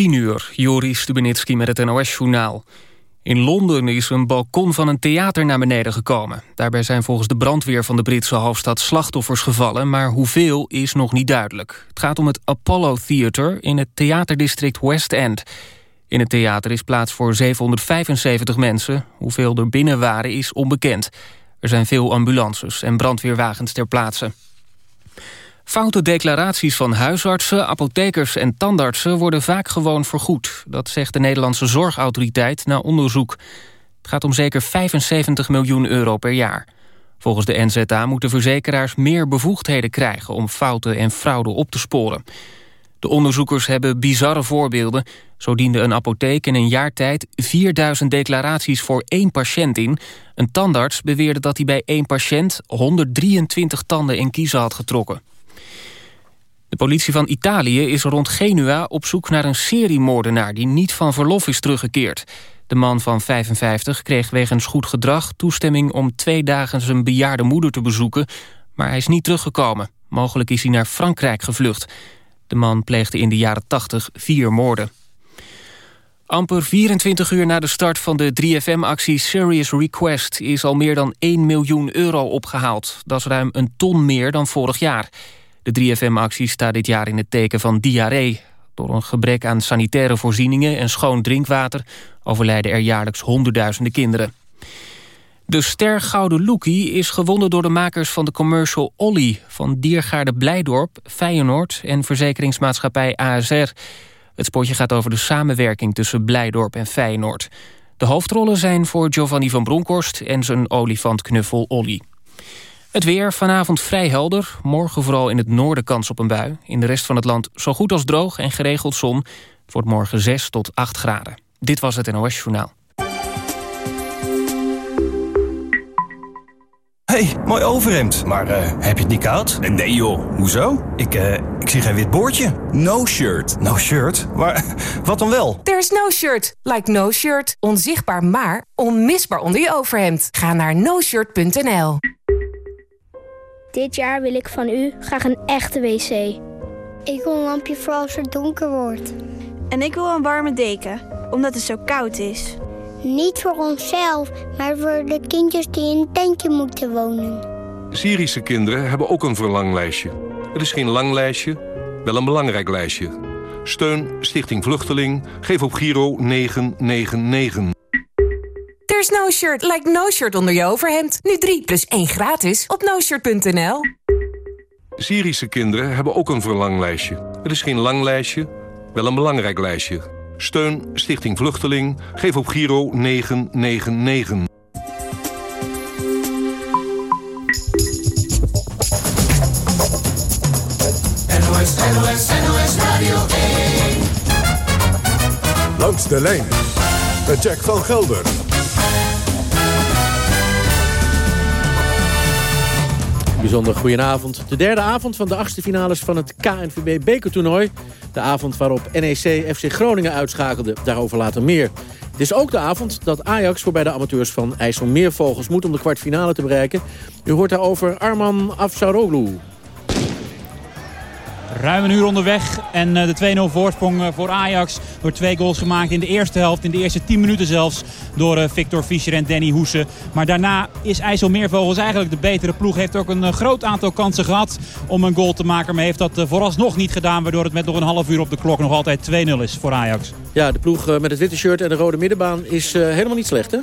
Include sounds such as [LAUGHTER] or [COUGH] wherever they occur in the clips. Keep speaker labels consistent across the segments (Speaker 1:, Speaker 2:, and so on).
Speaker 1: 10 uur, Joris Stubenitski met het NOS-journaal. In Londen is een balkon van een theater naar beneden gekomen. Daarbij zijn volgens de brandweer van de Britse hoofdstad slachtoffers gevallen... maar hoeveel is nog niet duidelijk. Het gaat om het Apollo Theater in het theaterdistrict West End. In het theater is plaats voor 775 mensen. Hoeveel er binnen waren is onbekend. Er zijn veel ambulances en brandweerwagens ter plaatse. Foute declaraties van huisartsen, apothekers en tandartsen... worden vaak gewoon vergoed. Dat zegt de Nederlandse Zorgautoriteit na onderzoek. Het gaat om zeker 75 miljoen euro per jaar. Volgens de NZA moeten verzekeraars meer bevoegdheden krijgen... om fouten en fraude op te sporen. De onderzoekers hebben bizarre voorbeelden. Zo diende een apotheek in een jaar tijd 4000 declaraties voor één patiënt in. Een tandarts beweerde dat hij bij één patiënt 123 tanden in kiezen had getrokken. De politie van Italië is rond Genua op zoek naar een seriemoordenaar... die niet van verlof is teruggekeerd. De man van 55 kreeg wegens goed gedrag toestemming... om twee dagen zijn bejaarde moeder te bezoeken... maar hij is niet teruggekomen. Mogelijk is hij naar Frankrijk gevlucht. De man pleegde in de jaren 80 vier moorden. Amper 24 uur na de start van de 3FM-actie Serious Request... is al meer dan 1 miljoen euro opgehaald. Dat is ruim een ton meer dan vorig jaar... De 3FM-actie staat dit jaar in het teken van diarree. Door een gebrek aan sanitaire voorzieningen en schoon drinkwater... overlijden er jaarlijks honderdduizenden kinderen. De ster Gouden Loekie is gewonnen door de makers van de commercial Olly... van Diergaarde Blijdorp, Feyenoord en verzekeringsmaatschappij ASR. Het spotje gaat over de samenwerking tussen Blijdorp en Feyenoord. De hoofdrollen zijn voor Giovanni van Bronckhorst en zijn olifantknuffel Olly. Het weer vanavond vrij helder. Morgen vooral in het noorden kans op een bui. In de rest van het land zo goed als droog en geregeld zon. Het wordt morgen 6 tot 8 graden. Dit was het NOS Journaal.
Speaker 2: hey, mooi overhemd. Maar uh, heb je het niet koud?
Speaker 3: Nee joh, hoezo?
Speaker 2: Ik, uh, ik zie geen wit boordje.
Speaker 3: No shirt.
Speaker 2: No shirt? Maar [LAUGHS] wat dan wel?
Speaker 4: There's no shirt. Like no shirt. Onzichtbaar maar onmisbaar onder je overhemd. Ga naar noshirt.nl
Speaker 5: dit jaar wil ik van u graag een echte wc.
Speaker 6: Ik wil een lampje voor als het donker wordt.
Speaker 7: En ik wil een warme deken, omdat het zo koud is.
Speaker 6: Niet voor onszelf, maar voor de kindjes die in een tentje moeten wonen.
Speaker 8: Syrische kinderen hebben ook een verlanglijstje. Het is geen lang lijstje, wel een belangrijk lijstje. Steun Stichting Vluchteling. Geef op Giro 999.
Speaker 4: There's no shirt like no shirt onder je overhemd. Nu 3 plus 1 gratis op noshirt.nl.
Speaker 8: Syrische kinderen hebben ook een verlanglijstje. Het is geen lang lijstje, wel een belangrijk lijstje. Steun Stichting Vluchteling. Geef op Giro 999.
Speaker 9: NOS, NOS, NOS Radio 1.
Speaker 10: Langs de lijn met Jack van Gelder.
Speaker 11: Bijzonder goedenavond. De derde avond van de achtste finales van het KNVB bekertoernooi. De avond waarop NEC FC Groningen uitschakelde. Daarover later meer. Het is ook de avond dat Ajax voorbij de amateurs van IJsselmeervogels moet om de kwartfinale te bereiken. U hoort daarover Arman Afsaroglu.
Speaker 12: Ruim een uur onderweg en eh, de 2-0 voorsprong eh, voor Ajax. Door twee goals gemaakt in de eerste helft. In de eerste 10 minuten zelfs door eh, Victor Fischer en Danny Hoesen. Maar daarna is IJsselmeervogels eigenlijk de betere ploeg. Heeft ook een groot aantal kansen gehad om een goal te maken. Maar heeft dat vooralsnog niet gedaan. Waardoor het met nog een half uur op de klok nog altijd 2-0 is voor Ajax.
Speaker 11: Ja, de ploeg met het witte shirt en de rode middenbaan is helemaal niet slecht hè?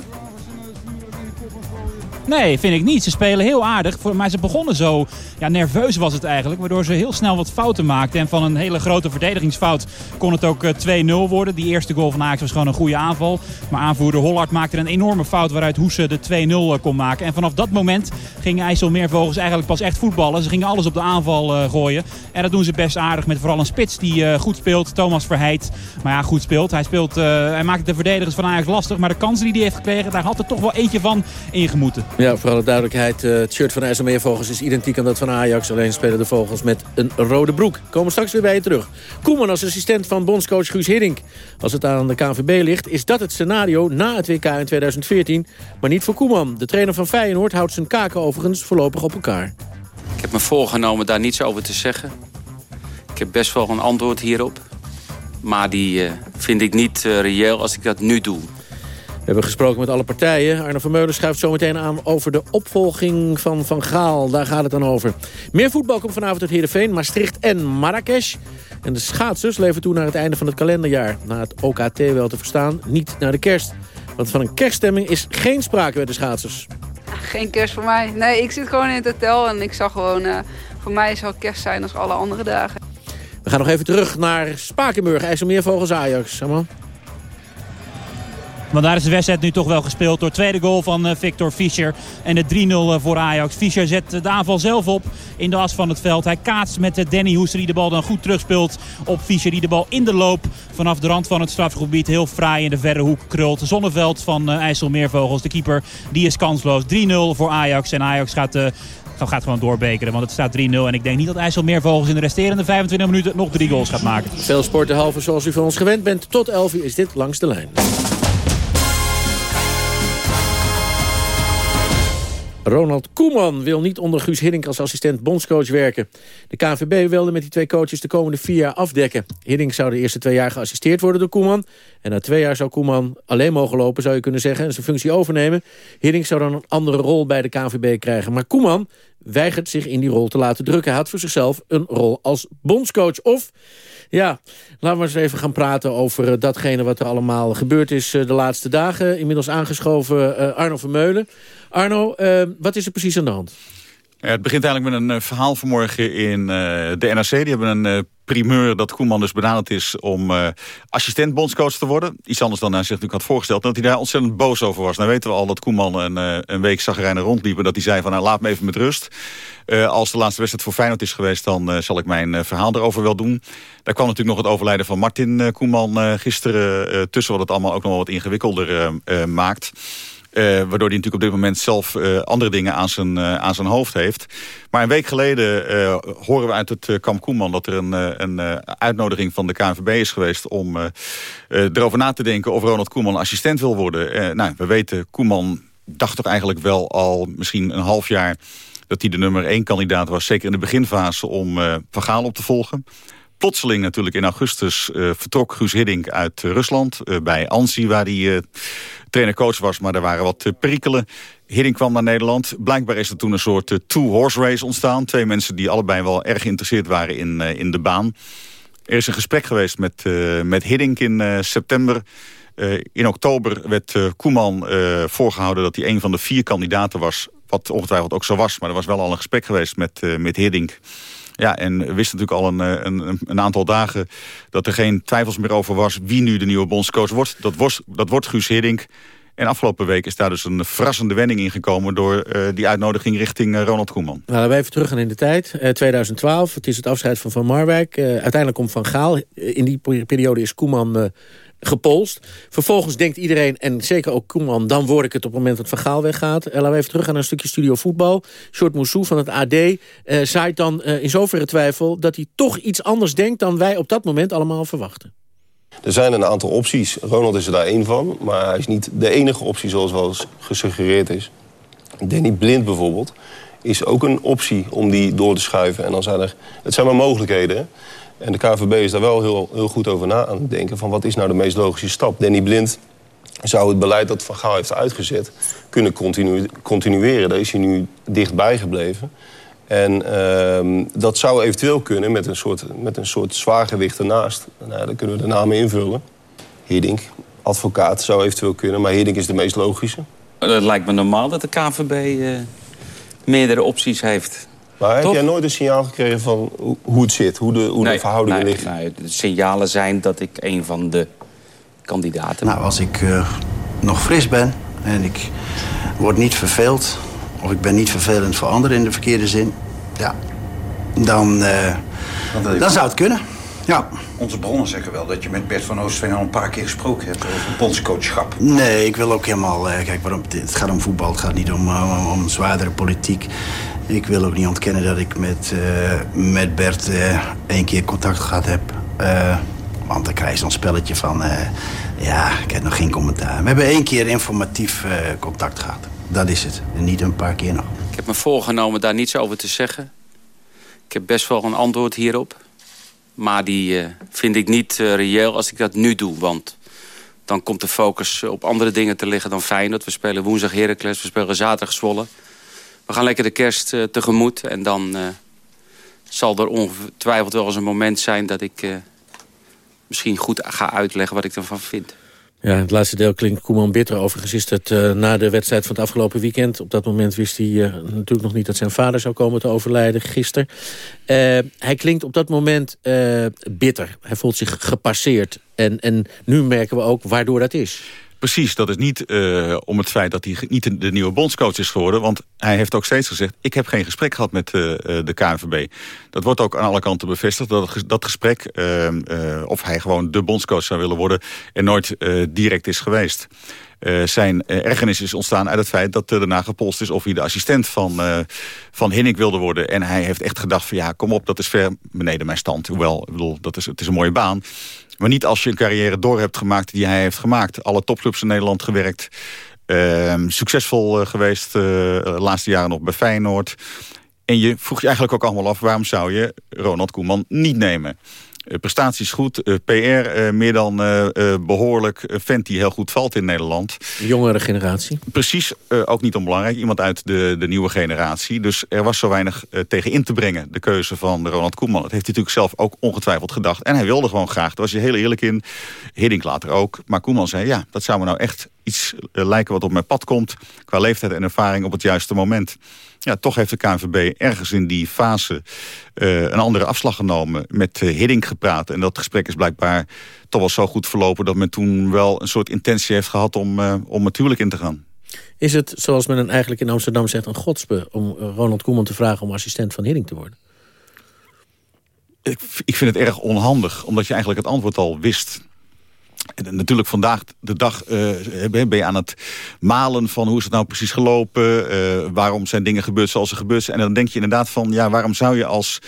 Speaker 12: Nee, vind ik niet. Ze spelen heel aardig. Maar ze begonnen zo, ja, nerveus was het eigenlijk. Waardoor ze heel snel wat fouten maakten. En van een hele grote verdedigingsfout kon het ook 2-0 eh, worden. Die eerste goal van Ajax was gewoon een goede aanval. Maar aanvoerder Hollard maakte een enorme fout waaruit Hoese de 2-0 eh, kon maken. En vanaf dat moment gingen IJsselmeervogels eigenlijk pas echt voetballen. Ze gingen alles op de aanval uh, gooien. En dat doen ze best aardig met vooral een spits die goed speelt. Thomas Verheid. Maar ja, goed speelt. Hij, speelt, hij maakt de verdedigers van Ajax lastig. Maar de kansen die hij heeft gekregen, daar had er toch wel eentje van ingemoeten.
Speaker 11: Ja, voor alle duidelijkheid. Uh, het shirt van IJsselmeervogels is identiek aan dat van Ajax. Alleen spelen de vogels met een rode broek. Komen straks weer bij je terug. Koeman als assistent van bondscoach Guus Hiddink. Als het aan de KNVB ligt, is dat het scenario na het WK in 2014. Maar niet voor Koeman. De trainer van Feyenoord houdt zijn kaken overigens voorlopig op elkaar.
Speaker 13: Ik heb me voorgenomen daar niets over te zeggen. Ik heb best wel een antwoord hierop. Maar die vind ik niet reëel als ik dat nu doe.
Speaker 11: We hebben gesproken met alle partijen. Arno Vermeulen schuift zometeen aan over de opvolging van Van Gaal. Daar gaat het dan over. Meer voetbal komt vanavond uit Heerenveen, Maastricht en Marrakesh. En de schaatsers leven toe naar het einde van het kalenderjaar. Na het OKT wel te verstaan, niet naar de kerst. Want van een kerststemming is geen sprake bij de schaatsers.
Speaker 14: Geen kerst voor mij. Nee, ik zit gewoon in het hotel en ik zag gewoon... Uh, voor mij zal kerst zijn als alle andere dagen.
Speaker 11: We gaan nog even terug naar Spakenburg, IJsselmeervogels Ajax. Saman.
Speaker 12: Want daar is de wedstrijd nu toch wel gespeeld door tweede goal van eh, Victor Fischer. En de 3-0 eh, voor Ajax. Fischer zet de aanval zelf op in de as van het veld. Hij kaatst met Danny Hoester die de bal dan goed terugspeelt op Fischer. Die de bal in de loop vanaf de rand van het strafgebied heel fraai in de verre hoek krult. Zonneveld van IJsselmeervogels, de keeper, die is kansloos. 3-0 voor Ajax. En Ajax gaat gaat gewoon doorbekeren. Want het staat 3-0. En ik denk niet dat IJsselmeervogels in de resterende 25 minuten nog drie goals gaat maken.
Speaker 11: Veel sporten zoals u van ons gewend bent. Tot 11 uur is dit langs de lijn. Ronald Koeman wil niet onder Guus Hiddink als assistent bondscoach werken. De KNVB wilde met die twee coaches de komende vier jaar afdekken. Hiddink zou de eerste twee jaar geassisteerd worden door Koeman. En na twee jaar zou Koeman alleen mogen lopen, zou je kunnen zeggen... en zijn functie overnemen. Hiddink zou dan een andere rol bij de KNVB krijgen. Maar Koeman weigert zich in die rol te laten drukken. Hij had voor zichzelf een rol als bondscoach. Of, ja, laten we eens even gaan praten over eh, datgene wat er allemaal gebeurd is eh, de laatste dagen. Inmiddels aangeschoven uh, Arno Vermeulen. Arno, wat is er precies aan de hand?
Speaker 15: Het begint eigenlijk met een verhaal vanmorgen in de NRC. Die hebben een primeur dat Koeman dus benaderd is om assistent bondscoach te worden. Iets anders dan hij zich natuurlijk had voorgesteld. dat hij daar ontzettend boos over was. Nou weten we al dat Koeman een, een week zagrijnen rondliep. En dat hij zei van nou, laat me even met rust. Als de laatste wedstrijd voor Feyenoord is geweest... dan zal ik mijn verhaal erover wel doen. Daar kwam natuurlijk nog het overlijden van Martin Koeman gisteren tussen... wat het allemaal ook nog wat ingewikkelder maakt. Uh, waardoor hij natuurlijk op dit moment zelf uh, andere dingen aan zijn, uh, aan zijn hoofd heeft. Maar een week geleden horen we uit het kamp Koeman... dat er een, een uitnodiging van de KNVB is geweest... om erover na te denken of Ronald Koeman assistent wil worden. nou, we weten, Koeman dacht toch eigenlijk wel al misschien een half jaar... dat hij de nummer één kandidaat was, zeker in de beginfase... om Gaal op te volgen plotseling natuurlijk in augustus uh, vertrok Guus Hiddink uit Rusland. Uh, bij Ansi, waar hij uh, trainer-coach was. Maar er waren wat perikelen. Hiddink kwam naar Nederland. Blijkbaar is er toen een soort two-horse race ontstaan. Twee mensen die allebei wel erg geïnteresseerd waren in, in de baan. Er is een gesprek geweest met, met Hiddink in september. in oktober werd Koeman voorgehouden dat hij een van de vier kandidaten was. Wat ongetwijfeld ook zo was. Maar er was wel al een gesprek geweest met, met Hiddink. Ja, en we wisten natuurlijk al een, een, een, aantal dagen... dat er geen twijfels meer over was wie nu de nieuwe bondscoach wordt. Dat, was, dat wordt Guus Hiddink. En afgelopen week is daar dus een verrassende wending ingekomen... door uh, die uitnodiging richting uh, Ronald Koeman.
Speaker 11: Nou, laten we even teruggaan in de tijd. Uh, 2012, het is het afscheid van Van Marwijk. uiteindelijk komt Van Gaal. In die periode is Koeman gepolst. Vervolgens denkt iedereen, en zeker ook Koeman... dan word ik het op het moment dat Van Gaal weggaat. Uh, laten we even teruggaan naar een stukje studio voetbal. Short Moussou van het AD uh, eh, zaait dan uh, in zoverre twijfel... dat hij toch iets anders denkt dan wij op dat moment allemaal verwachten.
Speaker 16: Er zijn een aantal opties. Ronald is er daar één van. Maar hij is niet de enige optie zoals wel eens gesuggereerd is. Danny Blind bijvoorbeeld is ook een optie om die door te schuiven. En dan zijn er, het zijn maar mogelijkheden. En de KVB is daar wel heel, heel goed over na aan het denken... van wat is nou de meest logische stap. Danny Blind zou het beleid dat Van Gaal heeft uitgezet... kunnen continu continueren. Daar is hij nu dichtbij gebleven. En uh, dat zou eventueel kunnen met een soort, met een soort zwaargewicht ernaast. Nou, dan kunnen we de namen invullen. Hiddink, advocaat, zou eventueel kunnen. Maar Hiddink is de meest logische.
Speaker 13: Het lijkt me normaal dat de KVB eh, meerdere opties heeft.
Speaker 16: Maar heb jij nooit een signaal gekregen van hoe het zit, hoe de, hoe de verhoudingen nee, liggen?
Speaker 13: Nee, de signalen zijn dat ik een van de kandidaten
Speaker 17: Nou, als ik uh, nog fris ben en ik word niet verveeld... of ik ben niet vervelend voor anderen in de verkeerde zin... ja, dan, uh, dan zou het kunnen. Ja.
Speaker 18: Onze bronnen zeggen wel dat je met Bert van Oostveen al een paar keer gesproken hebt over bondscoachschap.
Speaker 17: Nee, ik wil ook helemaal... Uh, kijk, waarom, het gaat om voetbal, het gaat niet om, om, om zwaardere politiek. Ik wil ook niet ontkennen dat ik met, uh, met Bert uh, één keer contact gehad heb. Uh, want dan krijg je zo'n spelletje van... ja, ik heb nog geen commentaar. We hebben één keer informatief contact gehad. Dat is het. En niet een paar keer nog.
Speaker 13: Ik heb me voorgenomen daar niets over te zeggen. Ik heb best wel een antwoord hierop. Maar die vind ik niet reëel als ik dat nu doe. Want dan komt de focus op andere dingen te liggen dan Feyenoord. We spelen woensdag Heracles, we spelen zaterdag Zwolle. We gaan lekker de kerst tegemoet. En dan zal er ongetwijfeld wel eens een moment zijn dat ik misschien goed ga uitleggen wat ik ervan vind.
Speaker 11: Ja, het laatste deel klinkt Koeman bitter. Overigens is het uh, na de wedstrijd van het afgelopen weekend. Op dat moment wist hij uh, natuurlijk nog niet dat zijn vader zou komen te overlijden, gisteren. Uh, hij klinkt op dat moment bitter. Hij voelt zich gepasseerd. En, en nu merken we ook waardoor dat is.
Speaker 15: Precies, dat is niet uh, om het feit dat hij niet de nieuwe bondscoach is geworden. Want hij heeft ook steeds gezegd, ik heb geen gesprek gehad met uh, de KNVB. Dat wordt ook aan alle kanten bevestigd. Dat, dat gesprek, of hij gewoon de bondscoach zou willen worden... er nooit direct is geweest. Zijn ergernis is ontstaan uit het feit dat er daarna gepolst is... of hij de assistent van, van Hinnik wilde worden. En hij heeft echt gedacht van ja, kom op, dat is ver beneden mijn stand. Hoewel, ik bedoel, dat is, het is een mooie baan. Maar niet als je een carrière door hebt gemaakt die hij heeft gemaakt. Alle topclubs in Nederland gewerkt. Ehm, succesvol geweest de laatste jaren nog bij Feyenoord. En je vroeg je eigenlijk ook allemaal af... waarom zou je Ronald Koeman niet nemen? Eh, prestaties goed, eh, PR eh, meer dan behoorlijk. vent die heel goed valt in Nederland.
Speaker 11: Jongere generatie.
Speaker 15: Precies, ook niet onbelangrijk. Iemand uit de, de nieuwe generatie. Dus er was zo weinig tegen in te brengen, de keuze van Ronald Koeman. Dat heeft hij natuurlijk zelf ook ongetwijfeld gedacht. En hij wilde gewoon graag, daar was je heel eerlijk in. Hiddink later ook. Maar Koeman zei, ja, dat zou me nou echt iets lijken wat op mijn pad komt. Qua leeftijd en ervaring op het juiste moment ja, toch heeft de KNVB ergens in die fase uh, een andere afslag genomen. Met uh, Hiddink gepraat. En dat gesprek is blijkbaar toch wel zo goed verlopen... dat men toen wel een soort intentie heeft gehad om, uh, om natuurlijk in te gaan.
Speaker 11: Is het, zoals men eigenlijk in Amsterdam zegt, een godspe... om Ronald Koeman te vragen om assistent van Hiddink te worden?
Speaker 15: Ik, ik vind het erg onhandig, omdat je eigenlijk het antwoord al wist... En natuurlijk vandaag de dag uh, ben je aan het malen van hoe is het nou precies gelopen. Waarom zijn dingen gebeurd zoals ze gebeurd zijn. En dan denk je inderdaad van ja, waarom zou je als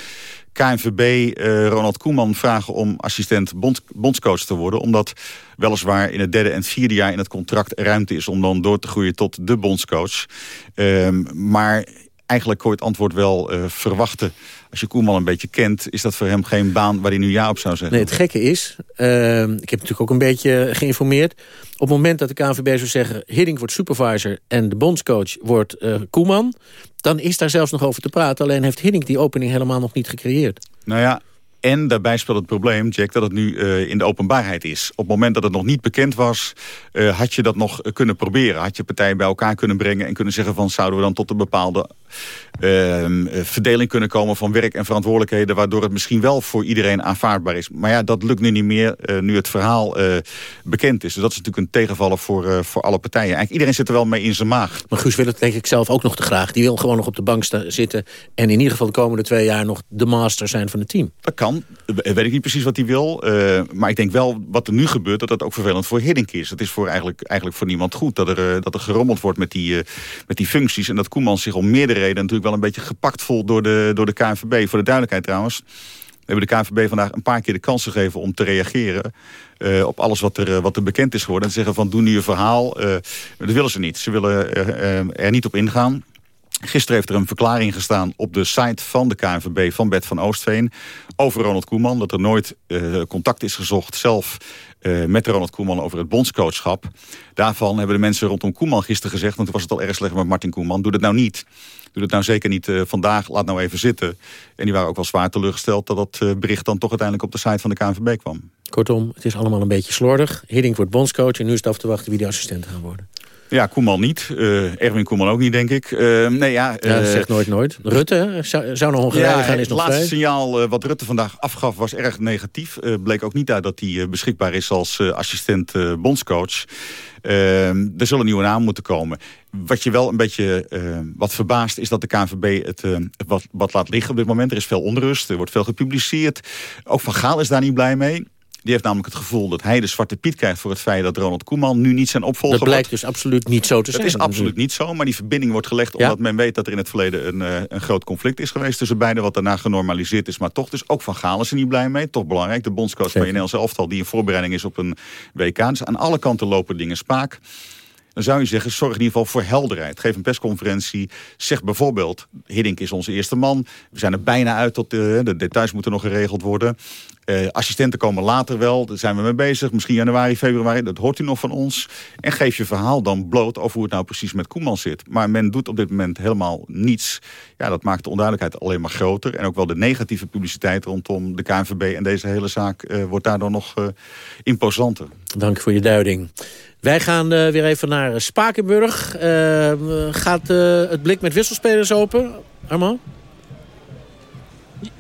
Speaker 15: KNVB eh, Ronald Koeman vragen om assistent bond, bondscoach te worden. Omdat weliswaar in het derde en vierde jaar in het contract ruimte is om dan door te groeien tot de bondscoach. Ehm, maar eigenlijk kon je het antwoord wel verwachten als je Koeman een beetje kent... is dat voor hem geen baan waar hij nu ja op zou zeggen.
Speaker 11: Nee, het gekke is, uh, ik heb natuurlijk ook een beetje geïnformeerd... op het moment dat de KNVB zou zeggen... Hiddink wordt supervisor en de bondscoach wordt uh, Koeman... dan is daar zelfs nog over te praten. Alleen heeft Hiddink die opening helemaal nog niet gecreëerd.
Speaker 15: Nou ja, en daarbij speelt het probleem, Jack, dat het nu uh, in de openbaarheid is. Op het moment dat het nog niet bekend was, uh, had je dat nog kunnen proberen. Had je partijen bij elkaar kunnen brengen en kunnen zeggen van... zouden we dan tot een bepaalde uh, verdeling kunnen komen van werk en verantwoordelijkheden... waardoor het misschien wel voor iedereen aanvaardbaar is. Maar ja, dat lukt nu niet meer, nu het verhaal bekend is. Dus dat is natuurlijk een tegenvaller voor, voor alle partijen. Eigenlijk iedereen zit er wel mee in zijn maag.
Speaker 11: Maar Guus wil het denk ik zelf ook nog te graag. Die wil gewoon nog op de bank zitten... en in ieder geval de komende twee jaar nog de master zijn van het team.
Speaker 15: Dat kan. Weet ik niet precies wat hij wil. Uh, maar ik denk wel wat er nu gebeurt, dat dat ook vervelend voor Hiddink is. Het is voor eigenlijk, eigenlijk voor niemand goed dat er, uh, dat er gerommeld wordt met die, uh, met die functies. En dat Koeman zich om meerdere redenen natuurlijk wel een beetje gepakt voelt door de, door de KNVB. Voor de duidelijkheid trouwens. We hebben de KNVB vandaag een paar keer de kans gegeven om te reageren... Op alles wat er, wat er bekend is geworden. En zeggen van, doe nu je verhaal. Dat willen ze niet. Ze willen er niet op ingaan. Gisteren heeft er een verklaring gestaan op de site van de KNVB van Bert van Oostveen over Ronald Koeman. Dat er nooit uh, contact is gezocht zelf uh, met Ronald Koeman over het bondscoachschap. Daarvan hebben de mensen rondom Koeman gisteren gezegd... want toen was het al erg slecht met Martin Koeman, doe dat nou niet. Doe dat nou zeker niet uh, vandaag, laat nou even zitten. En die waren ook wel zwaar teleurgesteld... dat dat bericht dan toch uiteindelijk op de site van de KNVB kwam.
Speaker 11: Kortom, het is allemaal een beetje slordig. Hiddink wordt bondscoach en nu is het af te wachten wie de assistenten gaan worden.
Speaker 15: Ja, Koeman niet. Uh, Erwin Koeman ook niet, denk ik. Uh, nee, ja,
Speaker 11: uh, ja, zegt nooit nooit. Rutte zou, zou nog Hongarije ja, gaan, is
Speaker 15: Het laatste signaal wat Rutte vandaag afgaf was erg negatief. bleek ook niet uit dat hij beschikbaar is als assistent bondscoach. er zullen nieuwe namen moeten komen. Wat je wel een beetje wat verbaast is dat de KNVB het wat, wat laat liggen op dit moment. Er is veel onrust, er wordt veel gepubliceerd. Ook Van Gaal is daar niet blij mee. Die heeft namelijk het gevoel dat hij de zwarte piet krijgt... voor het feit dat Ronald Koeman nu niet zijn opvolger
Speaker 11: Dat blijkt dus absoluut niet zo te
Speaker 15: zijn.
Speaker 11: Dat
Speaker 15: is absoluut niet zo, maar die verbinding wordt gelegd... omdat men weet dat er in het verleden een, uh, een groot conflict is geweest... tussen beiden, wat daarna genormaliseerd is. Maar toch, dus ook Van Gaal is er niet blij mee. Toch belangrijk, de bondscoach van Nederlandse elftal... die in voorbereiding is op een WK. Dus aan alle kanten lopen dingen spaak dan zou je zeggen, zorg in ieder geval voor helderheid. Geef een persconferentie. Zeg bijvoorbeeld, Hiddink is onze eerste man. We zijn er bijna uit, tot de, de details moeten nog geregeld worden. Uh, assistenten komen later wel, daar zijn we mee bezig. Misschien januari, februari, dat hoort u nog van ons. En geef je verhaal dan bloot over hoe het nou precies met Koeman zit. Maar men doet op dit moment helemaal niets. Ja, dat maakt de onduidelijkheid alleen maar groter. En ook wel de negatieve publiciteit rondom de KNVB en deze hele zaak... Uh, wordt daardoor nog uh, imposanter.
Speaker 11: Dank voor je duiding. Wij gaan weer even naar Spakenburg. Gaat het blik met wisselspelers open, Armand?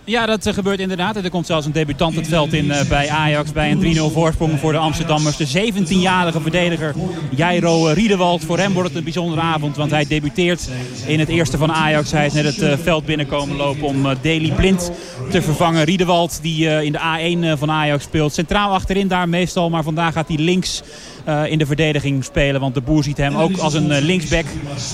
Speaker 12: Ja, dat uh, gebeurt inderdaad. Er komt zelfs een debutant het veld in uh, bij Ajax bij een 3-0 voorsprong voor de Amsterdammers. De 17-jarige verdediger Jairo Riedewald. Voor hem wordt het een bijzondere avond, want hij debuteert in het eerste van Ajax. Hij is net het veld binnenkomen lopen om Daley Blind te vervangen. Riedewald die in de A1 van Ajax speelt. Centraal achterin daar meestal, maar vandaag gaat hij links in de verdediging spelen. Want de boer ziet hem ook als een uh, linksback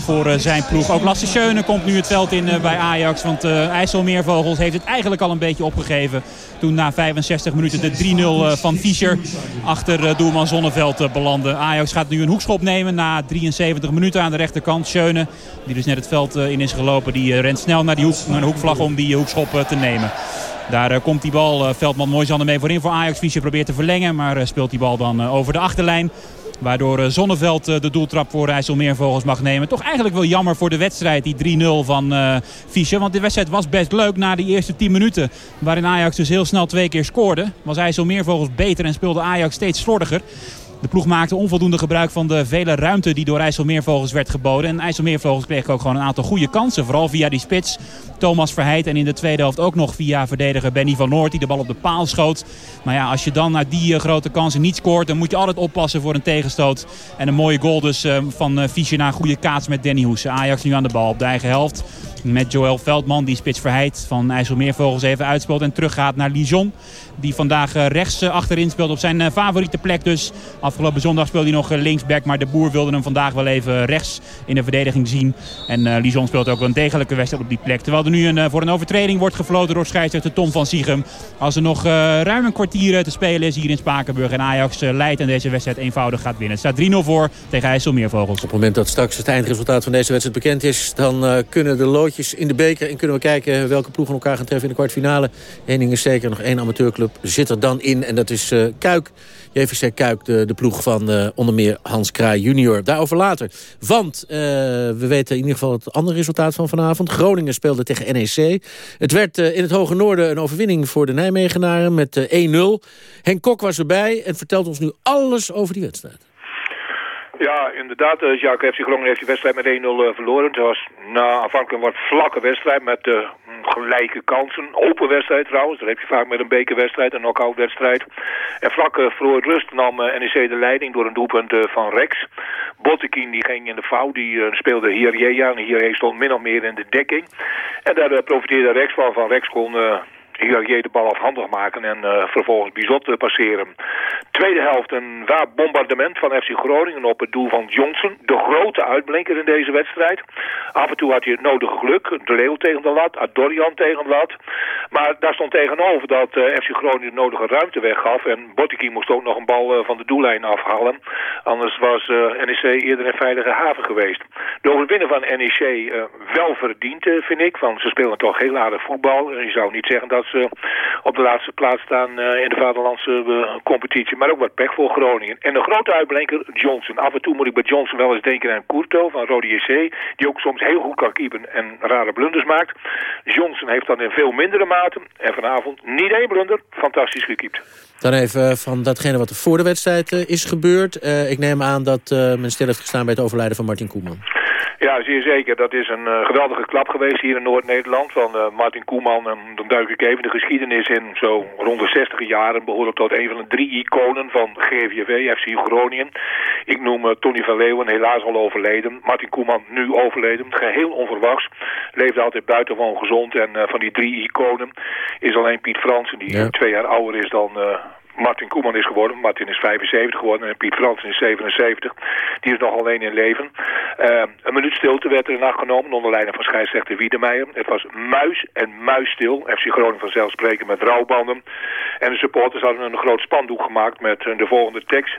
Speaker 12: voor uh, zijn ploeg. Ook Lasse Schöne komt nu het veld in bij Ajax. Want IJsselmeervogels heeft het eigenlijk al een beetje opgegeven. Toen na 65 minuten de 3-0 van Fischer achter doelman Zonneveld belandde. Ajax gaat nu een hoekschop nemen na 73 minuten aan de rechterkant. Schöne, die dus net het veld in is gelopen, die rent snel naar, die hoek, naar de hoekvlag om die hoekschop te nemen. Daar uh, komt die bal, uh, Veldman Moisander mee voorin voor Ajax. Fischer probeert te verlengen, maar uh, speelt die bal dan over de achterlijn. Waardoor Zonneveld de doeltrap voor IJsselmeervogels mag nemen. Toch eigenlijk wel jammer voor de wedstrijd, die 3-0 van uh. Want de wedstrijd was best leuk na die eerste 10 minuten. Waarin Ajax dus heel snel twee keer scoorde. Was IJsselmeervogels beter en speelde Ajax steeds slordiger. De ploeg maakte onvoldoende gebruik van de vele ruimte die door IJsselmeervogels werd geboden. En IJsselmeervogels kreeg ook gewoon een aantal goede kansen. Vooral via die spits Thomas Verheid. En in de tweede helft ook nog via verdediger Benny van Noort die de bal op de paal schoot. Maar ja, als je dan uit die uh, grote kansen niet scoort... dan moet je altijd oppassen voor een tegenstoot. En een mooie goal dus uh, van uh, Fischer na een goede kaats met Danny Hoesen. Ajax nu aan de bal op de eigen helft. Met Joël Veldman die spits Verheid van IJsselmeervogels even uitspeelt. En teruggaat naar Lijon. Die vandaag rechts achterin speelt op zijn favoriete plek dus. Afgelopen zondag speelde hij nog linksback. Maar de boer wilde hem vandaag wel even rechts in de verdediging zien. En Lijon speelt ook een degelijke wedstrijd op die plek. Terwijl er nu een, voor een overtreding wordt gefloten door scheidsrechter Tom van Siegem. Als er nog ruim een kwartier te spelen is hier in Spakenburg. En Ajax leidt en deze wedstrijd eenvoudig gaat winnen. Het staat 3-0 voor tegen IJsselmeervogels.
Speaker 11: Op het moment dat straks het eindresultaat van deze wedstrijd bekend is... dan kunnen de in de beker en kunnen we kijken welke ploegen elkaar gaan treffen in de kwartfinale. Eén ding is zeker, nog één amateurclub zit er dan in. En dat is Kuik. JVC Kuik, de, de ploeg van uh, onder meer Hans Kraai junior. Daarover later. Want uh, we weten in ieder geval het andere resultaat van vanavond. Groningen speelde tegen NEC. Het werd uh, in het Hoge Noorden een overwinning voor de Nijmegenaren met 1-0. Henk Kok was erbij en vertelt ons nu alles over die wedstrijd.
Speaker 19: Ja, inderdaad. Uh, Jacques FC Groningen heeft die wedstrijd met 1-0 uh, verloren. Het was na aanvankelijk een wat vlakke wedstrijd met uh, gelijke kansen. Open wedstrijd trouwens. Dat heb je vaak met een bekerwedstrijd, een knock-out wedstrijd. En vlak voor rust nam NEC de leiding door een doelpunt van Rex. Bottekin die ging in de fout. Die speelde hier En hier stond min of meer in de dekking. En daar profiteerde Rex van. Van Rex kon Hierarchie de bal afhandig maken en uh, vervolgens Bizot uh, passeren. Tweede helft een waar bombardement van FC Groningen op het doel van Johnson. De grote uitblinker in deze wedstrijd. Af en toe had hij het nodige geluk. De Leeuw tegen de lat, Adorian tegen de lat. Maar daar stond tegenover dat uh, FC Groningen de nodige ruimte weggaf. En Bottiki moest ook nog een bal van de doellijn afhalen. Anders was NEC eerder een veilige haven geweest. De overwinning van NEC wel verdiend vind ik. Want ze spelen toch heel aardig voetbal. Je zou niet zeggen dat op de laatste plaats staan uh, in de vaderlandse uh, competitie. Maar ook wat pech voor Groningen. En de grote uitblinker Johnson. Af en toe moet ik bij Johnson wel eens denken aan Courto van Rode JC. Die ook soms heel goed kan keepen en rare blunders maakt. Johnson heeft dan in veel mindere mate. En vanavond niet één blunder. Fantastisch gekiept.
Speaker 11: Dan even van datgene wat er voor de wedstrijd is gebeurd. ik neem aan dat men stil heeft gestaan bij het overlijden van Martin Koeman.
Speaker 19: Ja, zeer zeker. Dat is een uh, geweldige klap geweest hier in Noord-Nederland van uh, Martin Koeman. En dan duik ik even de geschiedenis in. Zo rond de 60 jaren behoorlijk tot een van de drie iconen van GVV, FC Groningen. Ik noem uh, Tony van Leeuwen, helaas al overleden. Martin Koeman, nu overleden. Geheel onverwachts. Leefde altijd buitengewoon gezond. En van die drie iconen is alleen Piet Fransen, die ja. twee jaar ouder is dan Martin Koeman is geworden. Martin is 75 geworden en Piet Fransen is 77. Die is nog alleen in leven. Uh, een minuut stilte werd er in acht genomen onder leiding van scheidsrechter Wiedemeijer. Het was muis en muisstil. FC Groningen vanzelfsprekend met rouwbanden. En de supporters hadden een groot spandoek gemaakt met de volgende tekst.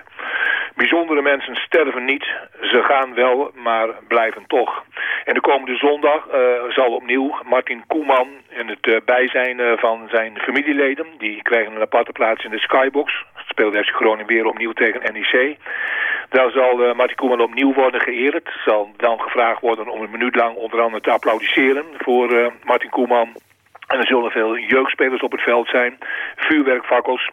Speaker 19: Bijzondere mensen sterven niet. Ze gaan wel, maar blijven toch. En de komende zondag uh, zal opnieuw Martin Koeman in het uh, bijzijn uh, van zijn familieleden... die krijgen een aparte plaats in de Skybox. Speelde FC Groningen weer opnieuw tegen NEC. Daar zal Martin Koeman opnieuw worden geëerd. Zal dan gevraagd worden om een minuut lang onder andere te applaudisseren... voor Martin Koeman en er zullen veel jeugdspelers op het veld zijn, vuurwerkfakkels.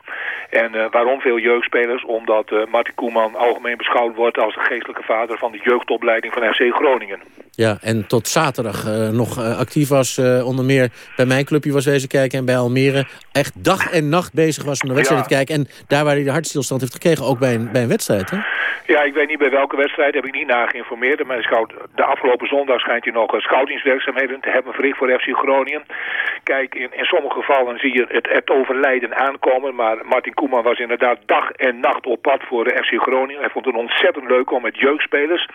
Speaker 19: En uh, waarom veel jeugdspelers? Omdat uh, Martin Koeman algemeen beschouwd wordt als de geestelijke vader van de jeugdopleiding van FC Groningen.
Speaker 11: Ja, en tot zaterdag uh, nog actief was, onder meer bij mijn clubje was wezen kijken en bij Almere. Echt dag en nacht bezig was om de wedstrijd ja. te kijken. En daar waar hij de hartstilstand heeft gekregen, ook bij een, bij een wedstrijd, hè?
Speaker 19: Ja, ik weet niet bij welke wedstrijd, heb ik niet nageïnformeerd. Maar de afgelopen zondag schijnt hij nog scoutingswerkzaamheden te hebben verricht voor FC Groningen. Kijk, in, in sommige gevallen zie je het, het overlijden aankomen. Maar Martin Koeman was inderdaad dag en nacht op pad voor de FC Groningen. Hij vond het ontzettend leuk om met jeugdspelers...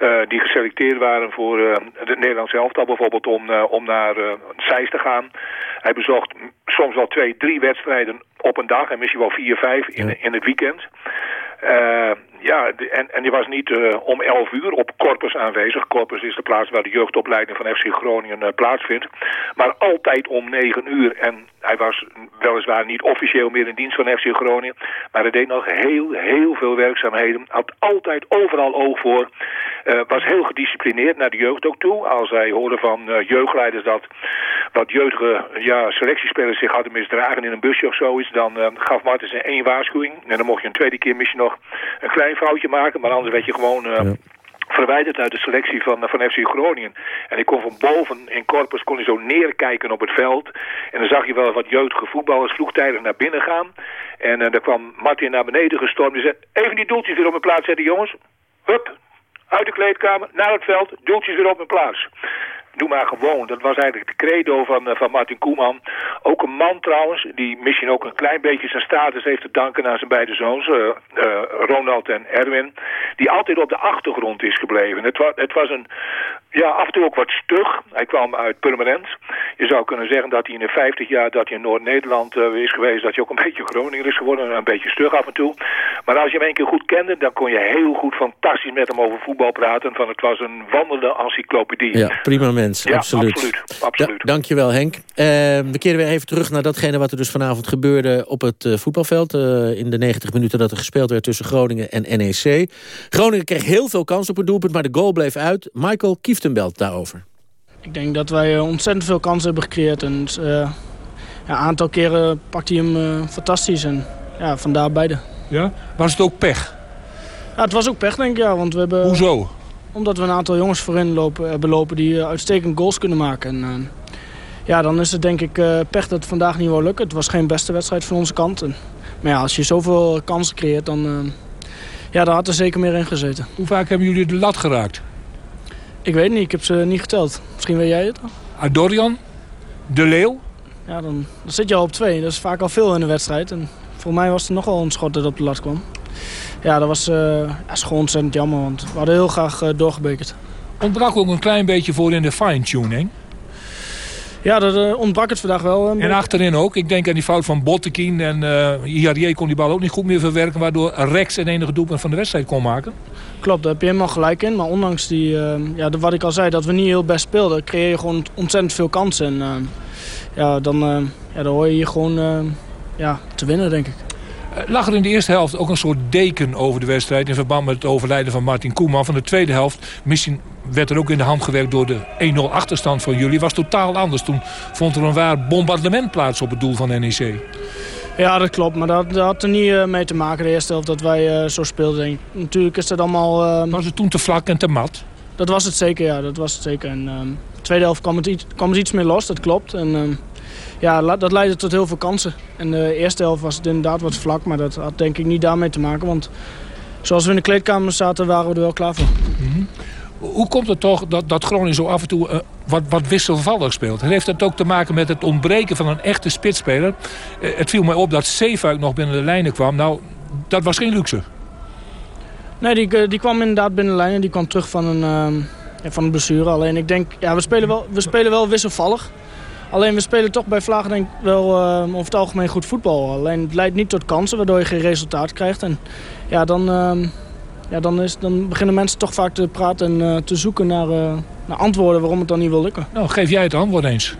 Speaker 19: Uh, die geselecteerd waren voor uh, het Nederlands elftal bijvoorbeeld... om, uh, om naar Zeist te gaan. Hij bezocht soms wel twee, drie wedstrijden op een dag... en misschien wel vier, vijf in, ja. in het weekend. Uh, ja, en, en die was niet uh, om 11 uur op Corpus aanwezig. Corpus is de plaats waar de jeugdopleiding van FC Groningen uh, plaatsvindt. Maar altijd om 9 uur. En hij was weliswaar niet officieel meer in dienst van FC Groningen. Maar hij deed nog heel, heel veel werkzaamheden. Had altijd overal oog voor. Was heel gedisciplineerd naar de jeugd ook toe. Als hij hoorde van jeugdleiders dat wat jeugdige ja, selectiespelers zich hadden misdragen in een busje of zoiets. Dan gaf Martens een één waarschuwing. En dan mocht je een tweede keer misschien nog een klein foutje maken. Maar anders werd je gewoon... Uh, ja verwijderd uit de selectie van, van FC Groningen. En ik kon van boven in Corpus kon zo neerkijken op het veld. En dan zag je wel wat jeugdige voetballers vroegtijdig naar binnen gaan. En uh, daar kwam Martin naar beneden gestormd. Die zei, even die doeltjes weer op mijn plaats zetten jongens. Hup, uit de kleedkamer, naar het veld, doeltjes weer op mijn plaats doe maar gewoon. Dat was eigenlijk de credo van, uh, van Martin Koeman. Ook een man trouwens, die misschien ook een klein beetje zijn status heeft te danken aan zijn beide zoons, uh, uh, Ronald en Erwin, die altijd op de achtergrond is gebleven. Het, wa het was een, ja, af en toe ook wat stug. Hij kwam uit Permanent. Je zou kunnen zeggen dat hij in de 50 jaar dat hij in Noord-Nederland is geweest, dat hij ook een [LAUGHS] beetje Groninger is geworden, een beetje stug af en toe. Maar als je hem een keer goed kende, dan kon je heel goed fantastisch met hem over voetbal praten. Van het was een wandelende encyclopedie.
Speaker 11: Ja, prima mens,
Speaker 19: ja,
Speaker 11: absoluut.
Speaker 19: absoluut, absoluut.
Speaker 11: Da dankjewel Henk. Uh, we keren weer even terug naar datgene wat er dus vanavond gebeurde op het uh, voetbalveld. In de 90 minuten dat er gespeeld werd tussen Groningen en NEC. Groningen kreeg heel veel kans op het doelpunt, maar de goal bleef uit. Michael Daarover.
Speaker 20: Ik denk dat wij ontzettend veel kansen hebben gecreëerd. En ja, een aantal keren pakt hij hem fantastisch. En ja, vandaar beide.
Speaker 21: Ja? Was het ook pech?
Speaker 20: Ja, het was ook pech, denk ik, ja. Want we hebben...
Speaker 21: Hoezo?
Speaker 20: Omdat we een aantal jongens voorin lopen, hebben lopen die uh, uitstekend goals kunnen maken. En, uh, ja, dan is het denk ik uh, pech dat het vandaag niet wou lukken. Het was geen beste wedstrijd van onze kant. En, maar ja, als je zoveel kansen creëert, dan ja, daar had er zeker meer in gezeten.
Speaker 21: Hoe vaak hebben jullie de lat geraakt?
Speaker 20: Ik weet niet, ik heb ze niet geteld. Misschien weet jij het
Speaker 21: Adorian? De Leeuw?
Speaker 20: Ja, dan, dan zit je al op twee. Dat is vaak al veel in de wedstrijd. En voor mij was er nog wel een schot dat op de lat kwam ja, dat was, uh, is gewoon ontzettend jammer, want we hadden heel graag uh, doorgebekerd.
Speaker 21: Ontbrak ook een klein beetje voor in de fine-tuning?
Speaker 20: Ja, dat uh, ontbrak het vandaag wel.
Speaker 21: en achterin ook. Ik denk aan die fout van Bottekin. En uh, kon die bal ook niet goed meer verwerken... waardoor Rex het enige doelpunt van de wedstrijd kon maken.
Speaker 20: Klopt, daar heb je helemaal gelijk in. Maar ondanks die, uh, ja, wat ik al zei, dat we niet heel best speelden... creëer je gewoon ontzettend veel kansen. En ja, dan, ja, dan hoor je hier gewoon ja, te winnen, denk ik.
Speaker 21: Lag er in de eerste helft ook een soort deken over de wedstrijd... in verband met het overlijden van Martin Koeman. Van de tweede helft, misschien werd er ook in de hand gewerkt... door de 1-0 achterstand van jullie, was totaal anders. Toen vond er een waar bombardement plaats op het doel van NEC.
Speaker 20: Ja, dat klopt. Maar dat, dat had er niet uh, mee te maken, de eerste helft, dat wij uh, zo speelden. Natuurlijk is dat allemaal... Uh...
Speaker 21: Was het toen te vlak en te mat?
Speaker 20: Dat was het zeker, ja. Dat was het zeker. En de tweede helft kwam het, iets, kwam het iets meer los, dat klopt. En ja, dat leidde tot heel veel kansen. En de eerste helft was het inderdaad wat vlak, maar dat had denk ik niet daarmee te maken. Want zoals we in de kleedkamer zaten, waren we er wel klaar voor.
Speaker 21: Mm -hmm. Hoe komt het toch dat, dat Groningen zo af en toe uh, wat, wat wisselvallig speelt? Heeft dat ook te maken met het ontbreken van een echte spitsspeler? Uh, het viel mij op dat Zeefuik nog binnen de lijnen kwam. Nou, dat was geen luxe.
Speaker 20: Nee, die, die kwam inderdaad binnen de lijnen. Die kwam terug van een, uh, van een blessure. Alleen ik denk, ja, we spelen wel, we spelen wel wisselvallig. Alleen we spelen toch bij Vlagen denk ik wel uh, over het algemeen goed voetbal. Alleen het leidt niet tot kansen, waardoor je geen resultaat krijgt. En ja, dan, uh, ja, dan, is, dan beginnen mensen toch vaak te praten en te zoeken naar, naar antwoorden waarom het dan niet wil lukken.
Speaker 21: Nou, geef jij het antwoord eens.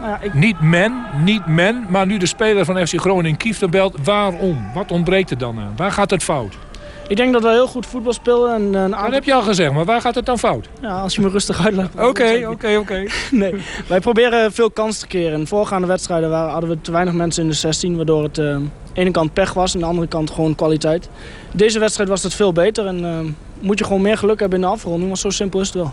Speaker 20: Nou ja, ik...
Speaker 21: Niet men, niet men, maar nu de speler van FC Groningen Kieften belt. Waarom? Wat ontbreekt er dan aan? Waar gaat het fout?
Speaker 20: Ik denk dat we heel goed voetbal spelen. En, een
Speaker 21: Dat heb je al gezegd, maar waar gaat het dan fout?
Speaker 20: Ja, als je me rustig uitlegt.
Speaker 21: Oké, oké, oké. [LAUGHS]
Speaker 20: Nee, wij proberen veel kans te keren. In voorgaande wedstrijden waren, hadden we te weinig mensen in de 16... waardoor het uh, aan de ene kant pech was en aan de andere kant gewoon kwaliteit. Deze wedstrijd was het veel beter en uh, moet je gewoon meer geluk hebben in de afronding. Want zo simpel is het wel.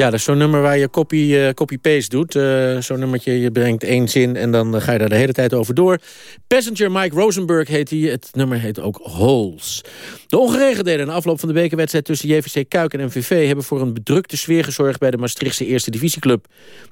Speaker 11: Ja, dat is zo'n nummer waar je copy, eh, copy-paste doet. Eh, zo'n nummertje, je brengt één zin en dan eh, ga je daar de hele tijd over door. Passenger Mike Rosenberg heet hij. Het nummer heet ook Holes. De ongeregeldheden na afloop van de bekerwedstrijd tussen JVC Kuik en MVV... hebben voor een bedrukte sfeer gezorgd bij de Maastrichtse Eerste Divisieclub.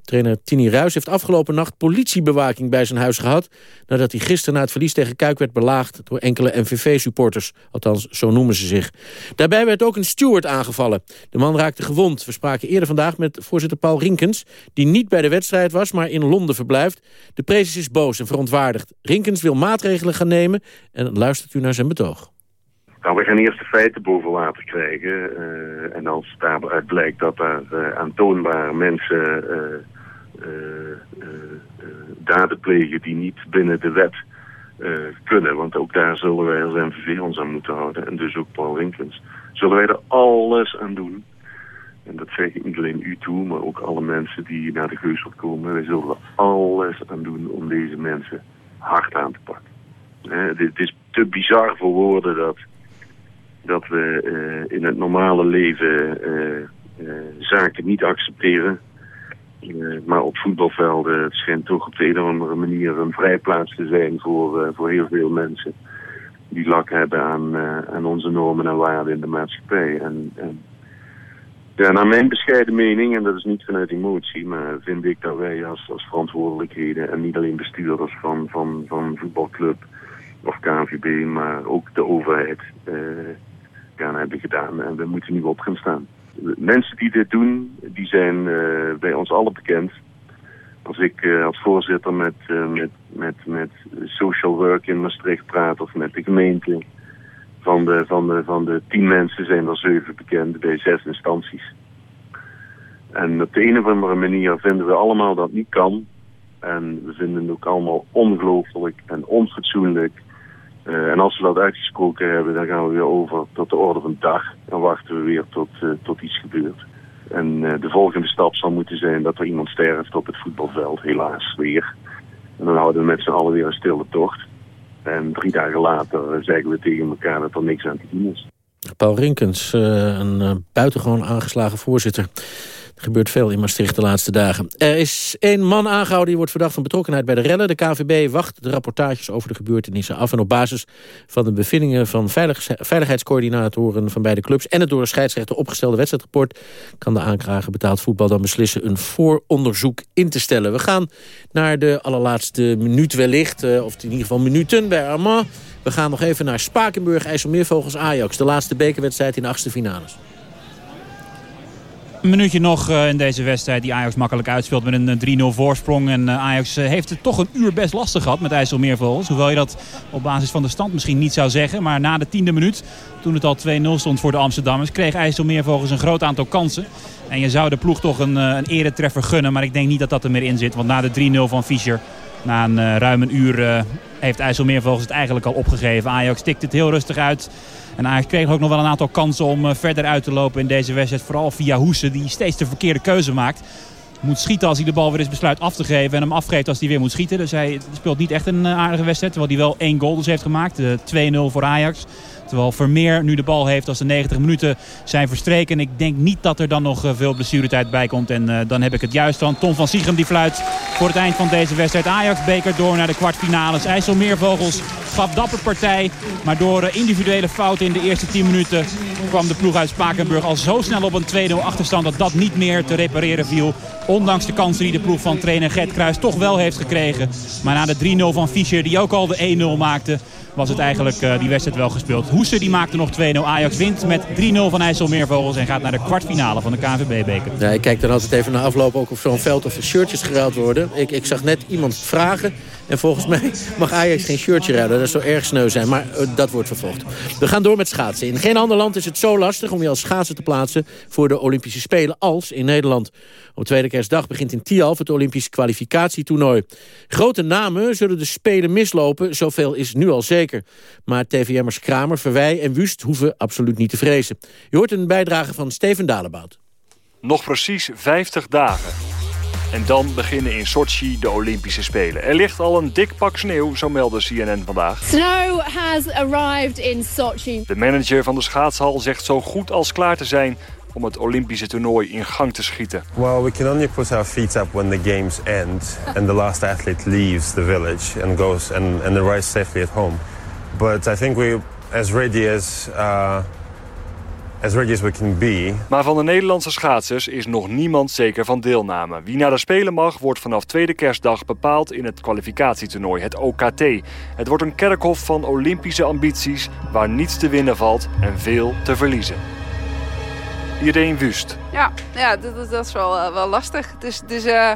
Speaker 11: Trainer Tini Ruis heeft afgelopen nacht politiebewaking bij zijn huis gehad... nadat hij gisteren na het verlies tegen Kuik werd belaagd door enkele MVV-supporters. Althans, zo noemen ze zich. Daarbij werd ook een steward aangevallen. De man raakte gewond. We spraken eerder vandaag met voorzitter Paul Rinkens... die niet bij de wedstrijd was, maar in Londen verblijft. De prezes is boos en verontwaardigd. Rinkens wil maatregelen gaan nemen en luistert u naar zijn betoog.
Speaker 22: Nou, we gaan eerst de feiten boven water krijgen. eh, en als daaruit blijkt dat er eh, aantoonbare mensen eh, daden plegen die niet binnen de wet kunnen. Want ook daar zullen wij als MVV ons aan moeten houden. En dus ook Paul Rinkens. Zullen wij er alles aan doen en dat zeg ik niet alleen u toe, maar ook alle mensen die naar de Geusel komen. Wij zullen alles aan doen om deze mensen hard aan te pakken. het is te bizar voor woorden dat, dat we uh, in het normale leven uh, zaken niet accepteren. maar op voetbalvelden schijnt toch op de een of andere manier een vrijplaats te zijn voor, voor heel veel mensen. Die lak hebben aan, aan onze normen en waarden in de maatschappij. En, en ja, naar mijn bescheiden mening, en dat is niet vanuit emotie, maar vind ik dat wij als, als verantwoordelijkheden en niet alleen bestuurders van, van, van voetbalclub of KNVB, maar ook de overheid gaan hebben gedaan. En we moeten nu op gaan staan. Mensen die dit doen, die zijn uh, bij ons allen bekend. Als ik uh, als voorzitter met, met, met, met social work in Maastricht praat of met de gemeente van de, van, de, van de tien mensen zijn er zeven bekend bij zes instanties. En op de een of andere manier vinden we allemaal dat niet kan. En we vinden het ook allemaal ongelooflijk en onfatsoenlijk. Uh, en als we dat uitgesproken hebben, dan gaan we weer over tot de orde van dag. Dan wachten we weer tot, uh, tot iets gebeurt. En uh, de volgende stap zal moeten zijn dat er iemand sterft op het voetbalveld, helaas weer. En dan houden we met z'n allen weer een stille tocht. En drie dagen later zeggen we tegen elkaar dat er niks aan te doen is.
Speaker 11: Paul Rinkens, een buitengewoon aangeslagen voorzitter gebeurt veel in Maastricht de laatste dagen. Er is één man aangehouden die wordt verdacht van betrokkenheid bij de rellen. De KVB wacht de rapportages over de gebeurtenissen af. En op basis van de bevindingen van veiligheidscoördinatoren van beide clubs... en het door de scheidsrechter opgestelde wedstrijdrapport... kan de aanklager betaald voetbal dan beslissen een vooronderzoek in te stellen. We gaan naar de allerlaatste minuut wellicht, eh, of in ieder geval minuten bij Armand. We gaan nog even naar Spakenburg, IJsselmeervogels Ajax. De laatste bekerwedstrijd in de achtste finales.
Speaker 12: Een minuutje nog eh, in deze wedstrijd die Ajax makkelijk uitspeelt met een 3-0 eh, voorsprong. En eh, Ajax heeft het toch een uur best lastig gehad met IJsselmeervogels. Hoewel je dat op basis van de stand misschien niet zou zeggen. Maar na de tiende minuut, toen het al 2-0 stond voor de Amsterdammers... kreeg IJsselmeervogels een groot aantal kansen. En je zou de ploeg toch een, een eretreffer gunnen. Maar ik denk niet dat dat er meer in zit. Want na de 3-0 van Fischer, na een ruim een uur... heeft IJsselmeervogels het eigenlijk al opgegeven. Ajax tikt het heel rustig uit... En Ajax kreeg ook nog wel een aantal kansen om eh, verder uit te lopen in deze wedstrijd. Vooral via Hoesen die steeds de verkeerde keuze maakt. Moet schieten als hij de bal weer eens besluit af te geven. En hem afgeeft als hij weer moet schieten. Dus hij speelt niet echt een eh, aardige wedstrijd. Terwijl hij wel één goal dus heeft gemaakt. 2-0 voor Ajax. Terwijl Vermeer nu de bal heeft als de 90 minuten zijn verstreken. Ik denk niet dat er dan nog eh, veel blessuretijd bij komt. En uh, dan heb ik het juist van Tom van Siegem die fluit voor het eind van deze wedstrijd. Ajax-beker door naar de kwartfinales. IJsselmeervogels gaf dapper partij. Maar door uh, individuele fouten in de eerste 10 minuten kwam de ploeg uit Spakenburg al zo snel op een 2-0 achterstand dat dat niet meer te repareren viel. Ondanks de kansen die de ploeg van trainer Gert Kruis toch wel heeft gekregen. Maar na de 3-0 van Fischer die ook al de 1-0 maakte was het eigenlijk die wedstrijd wel gespeeld. Hoese die maakte nog 2-0. Ajax wint met 3-0 van IJsselmeervogels en gaat naar de kwartfinale van de KNVB-beker.
Speaker 11: Ja, ik kijk dan altijd even naar afloop ook op zo'n veld of shirtjes geruild worden. Ik, ik zag net iemand vragen en volgens mij mag Ajax geen shirtje ruilen. Dat zou erg sneu zijn, maar uh, dat wordt vervolgd. We gaan door met schaatsen. In geen ander land is het zo lastig om je als schaatser te plaatsen... voor de Olympische Spelen als in Nederland. Op tweede kerstdag begint in Tialf het Olympisch kwalificatietoernooi. Grote namen zullen de Spelen mislopen, zoveel is nu al zeker. Maar TVM'ers Kramer, Verwij en Wust hoeven absoluut niet te vrezen. Je hoort een bijdrage van Steven Dalebout.
Speaker 23: Nog precies 50 dagen. En dan beginnen in Sochi de Olympische Spelen. Er ligt al een dik pak sneeuw, zo meldde CNN vandaag.
Speaker 24: Snow has arrived in Sochi.
Speaker 23: De manager van de schaatshal zegt zo goed als klaar te zijn om het Olympische toernooi in gang te schieten.
Speaker 25: Well, we can only put our feet up when the games end and the last athlete leaves the village and goes and, and arrives safely at home. But I think we as ready as uh, as ready as we can be.
Speaker 23: Maar van de Nederlandse schaatsers is nog niemand zeker van deelname. Wie naar de Spelen mag, wordt vanaf tweede kerstdag bepaald in het kwalificatietoernooi, het OKT. Het wordt een kerkhof van Olympische ambities waar niets te winnen valt en veel te verliezen. Irene Wust.
Speaker 14: Ja, ja dat, dat is wel, uh, wel lastig. Dus, dus uh,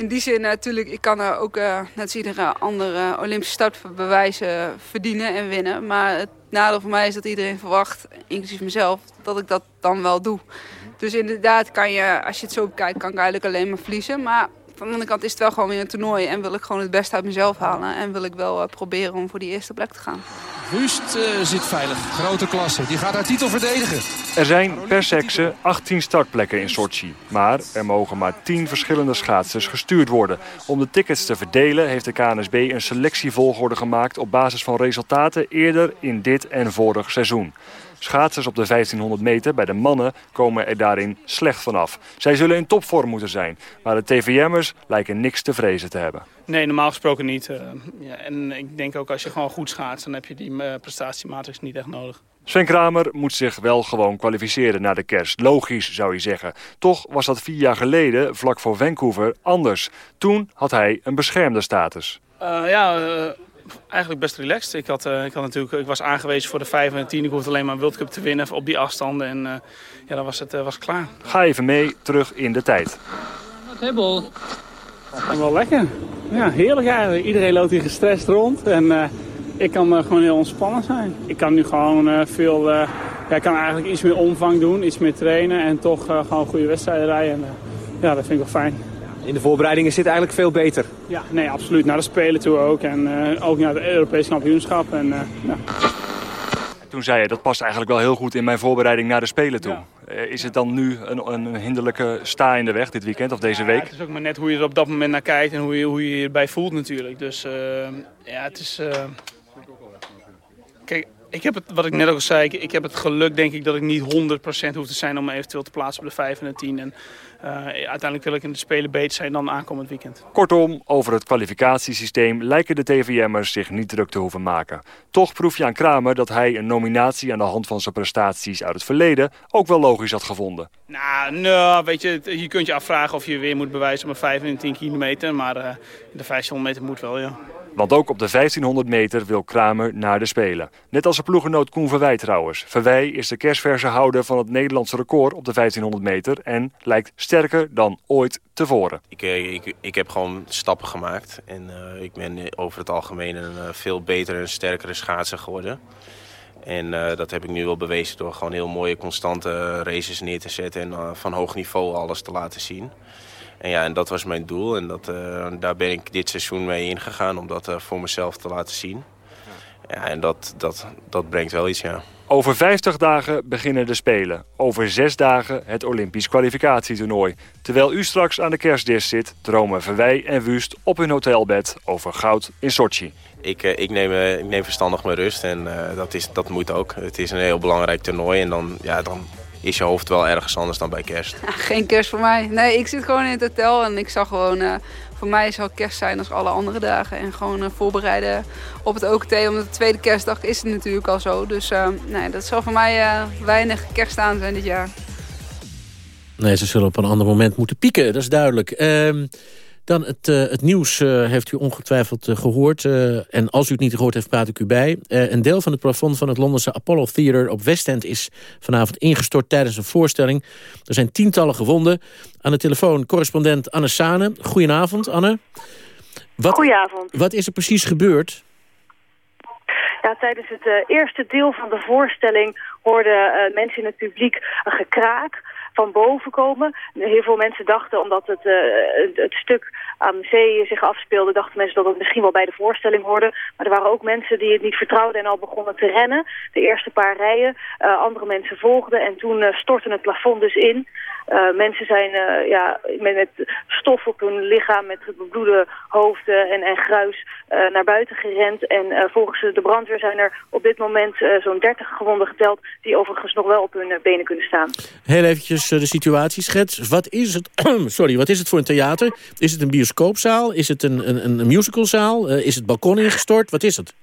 Speaker 14: in die zin natuurlijk, ik kan er ook uh, net als iedere andere Olympische startbewijzen verdienen en winnen. Maar het nadeel voor mij is dat iedereen verwacht, inclusief mezelf, dat ik dat dan wel doe. Dus inderdaad kan je, als je het zo bekijkt, kan ik eigenlijk alleen maar verliezen. Maar van de andere kant is het wel gewoon weer een toernooi en wil ik gewoon het beste uit mezelf halen. En wil ik wel proberen om voor die eerste plek te gaan.
Speaker 26: Wust uh, zit veilig. Grote klasse. Die gaat haar titel verdedigen.
Speaker 23: Er zijn per sekse 18 startplekken in Sochi. Maar er mogen maar 10 verschillende schaatsers gestuurd worden. Om de tickets te verdelen heeft de KNSB een selectievolgorde gemaakt... op basis van resultaten eerder in dit en vorig seizoen. Schaatsers op de 1500 meter bij de mannen komen er daarin slecht vanaf. Zij zullen in topvorm moeten zijn, maar de TVM'ers lijken niks te vrezen te hebben.
Speaker 27: Nee, normaal gesproken niet. Uh, ja, en ik denk ook als je gewoon goed schaatst, dan heb je die uh, prestatiematrix niet echt nodig.
Speaker 23: Sven Kramer moet zich wel gewoon kwalificeren naar de kerst. Logisch, zou je zeggen. Toch was dat vier jaar geleden, vlak voor Vancouver, anders. Toen had hij een beschermde status.
Speaker 27: Uh, ja, eigenlijk best relaxed. Ik, had, uh, ik, had natuurlijk, ik was aangewezen voor de 5 en de 10. Ik hoefde alleen maar een World Cup te winnen op die afstanden. En uh, ja, dan was het uh, was klaar.
Speaker 23: Ga even mee terug in de tijd.
Speaker 27: Hibbel. Dat wel lekker. Ja, heerlijk eigenlijk. Iedereen loopt hier gestrest rond. En ik kan gewoon heel ontspannen zijn. Ik kan nu gewoon veel... ja, ik kan eigenlijk iets meer omvang doen, iets meer trainen. En toch gewoon goede wedstrijden rijden. En, ja, dat vind ik wel fijn.
Speaker 26: In de voorbereidingen zit eigenlijk veel beter.
Speaker 27: Ja, nee, absoluut. Naar de Spelen toe ook. En uh, ook naar het Europese kampioenschap. En, uh, ja.
Speaker 23: Toen zei je, dat past eigenlijk wel heel goed in mijn voorbereiding naar de Spelen toe. Ja. Uh, is het dan nu een, een hinderlijke sta in de weg dit weekend of deze
Speaker 27: ja,
Speaker 23: week?
Speaker 27: Het is ook maar net hoe je er op dat moment naar kijkt en hoe je hoe je, je erbij voelt natuurlijk. Dus ja, het is... Kijk, ik heb het, wat ik net ook al zei, ik heb het geluk denk ik dat ik niet 100% hoef te zijn om me eventueel te plaatsen op de 5 en de 10. En uh, uiteindelijk wil ik in de Spelen beter zijn dan aankomend weekend.
Speaker 23: Kortom, over het kwalificatiesysteem lijken de TVM'ers zich niet druk te hoeven maken. Toch proef je aan Kramer dat hij een nominatie aan de hand van zijn prestaties uit het verleden ook wel logisch had gevonden.
Speaker 27: Nou, nou weet je, je kunt je afvragen of je weer moet bewijzen op een 5 en 10 kilometer. Maar uh, de 1500 meter moet wel, ja.
Speaker 23: Want ook op de 1500 meter wil Kramer naar de Spelen. Net als de ploegenoot Koen Verwij trouwens. Verwij is de kerstverse houder van het Nederlandse record op de 1500 meter... en lijkt sterker dan ooit tevoren.
Speaker 22: Ik, ik, ik heb gewoon stappen gemaakt. En uh, ik ben over het algemeen een uh, veel betere en sterkere schaatser geworden. En dat heb ik nu wel bewezen door gewoon heel mooie constante races neer te zetten... en van hoog niveau alles te laten zien. En ja, en dat was mijn doel. En dat, uh, daar ben ik dit seizoen mee ingegaan om dat uh, voor mezelf te laten zien. Ja, en dat, dat, dat brengt wel iets, ja.
Speaker 23: Over 50 dagen beginnen de Spelen. Over zes dagen het Olympisch kwalificatietoernooi. Terwijl u straks aan de kerstdis zit, dromen Verwij en Wust op hun hotelbed over goud in Sochi.
Speaker 22: Ik, uh, ik, neem, ik neem verstandig mijn rust en dat, is, dat moet ook. Het is een heel belangrijk toernooi en dan, ja, dan is je hoofd wel ergens anders dan bij kerst.
Speaker 14: Ja, geen kerst voor mij. Nee, ik zit gewoon in het hotel en ik zag gewoon... Uh, voor mij zal kerst zijn als alle andere dagen. En gewoon uh, voorbereiden op het OKT. Omdat de tweede kerstdag is het natuurlijk al zo. Dus uh, nee, dat zal voor mij weinig kerst aan zijn dit jaar.
Speaker 11: Nee, ze zullen op een ander moment moeten pieken. Dat is duidelijk. Dan het, uh, het nieuws uh, heeft u ongetwijfeld uh, gehoord. en als u het niet gehoord heeft, praat ik u bij. een deel van het plafond van het Londense Apollo Theater op West End... is vanavond ingestort tijdens een voorstelling. Er zijn tientallen gewonden. Aan de telefoon correspondent Anne Sane. Goedenavond, Anne. Wat,
Speaker 28: Goedenavond.
Speaker 11: Wat is er precies gebeurd?
Speaker 28: Ja, tijdens het eerste deel van de voorstelling hoorden mensen in het publiek een gekraak van boven komen. Heel veel mensen dachten, omdat het, uh, het, stuk aan zee zich afspeelde... dachten mensen dat het misschien wel bij de voorstelling hoorde. Maar er waren ook mensen die het niet vertrouwden en al begonnen te rennen. De eerste paar rijen. Uh, andere mensen volgden en toen uh, stortte het plafond dus in. Mensen zijn ja, met, met, stof op hun lichaam, met bebloede hoofden en, en gruis naar buiten gerend. En volgens de brandweer zijn er op dit moment zo'n 30 gewonden geteld... die overigens nog wel op hun benen kunnen staan.
Speaker 11: Heel eventjes de situatieschets. Wat is het, [CLEARS THROAT] sorry, wat is het voor een theater? Is het een bioscoopzaal? Is het een, een, een musicalzaal? Is het balkon ingestort? Wat is het?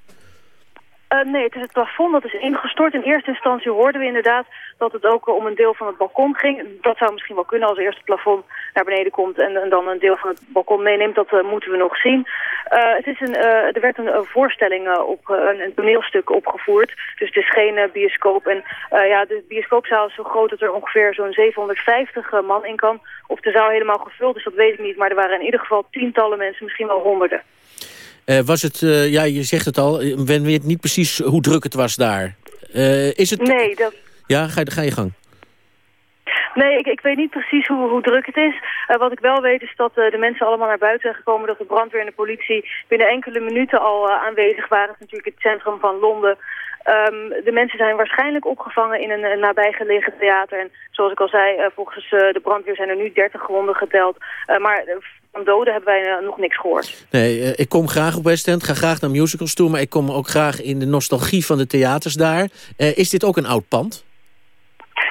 Speaker 28: Nee, het is het plafond dat is ingestort. In eerste instantie hoorden we inderdaad dat het ook om een deel van het balkon ging. Dat zou misschien wel kunnen als eerst het plafond naar beneden komt en, en dan een deel van het balkon meeneemt. Dat uh, moeten we nog zien. Uh, het is een, er werd een, voorstelling op, een, een, toneelstuk opgevoerd. Dus het is geen bioscoop. En ja, de bioscoopzaal is zo groot dat er ongeveer zo'n 750 man in kan. Of de zaal helemaal gevuld is, dat weet ik niet. Maar er waren in ieder geval tientallen mensen, misschien wel honderden.
Speaker 11: Was het, ja, je zegt het al, men weet niet precies hoe druk het was daar. Is het...
Speaker 28: Nee, dat...
Speaker 11: Ja, ga, ga je gang.
Speaker 28: Nee, ik, ik weet niet precies hoe, hoe druk het is. Uh, wat ik wel weet is dat uh, de mensen allemaal naar buiten zijn gekomen... dat de brandweer en de politie binnen enkele minuten al uh, aanwezig waren. Het is natuurlijk het centrum van Londen. Um, de mensen zijn waarschijnlijk opgevangen in een, een nabijgelegen theater. En zoals ik al zei, volgens de brandweer zijn er nu 30 gewonden geteld. maar van doden hebben wij nog niks gehoord.
Speaker 29: Nee, ik kom graag op West End, ga graag naar musicals toe... maar ik kom ook graag in de nostalgie van de theaters daar. is dit ook een oud pand?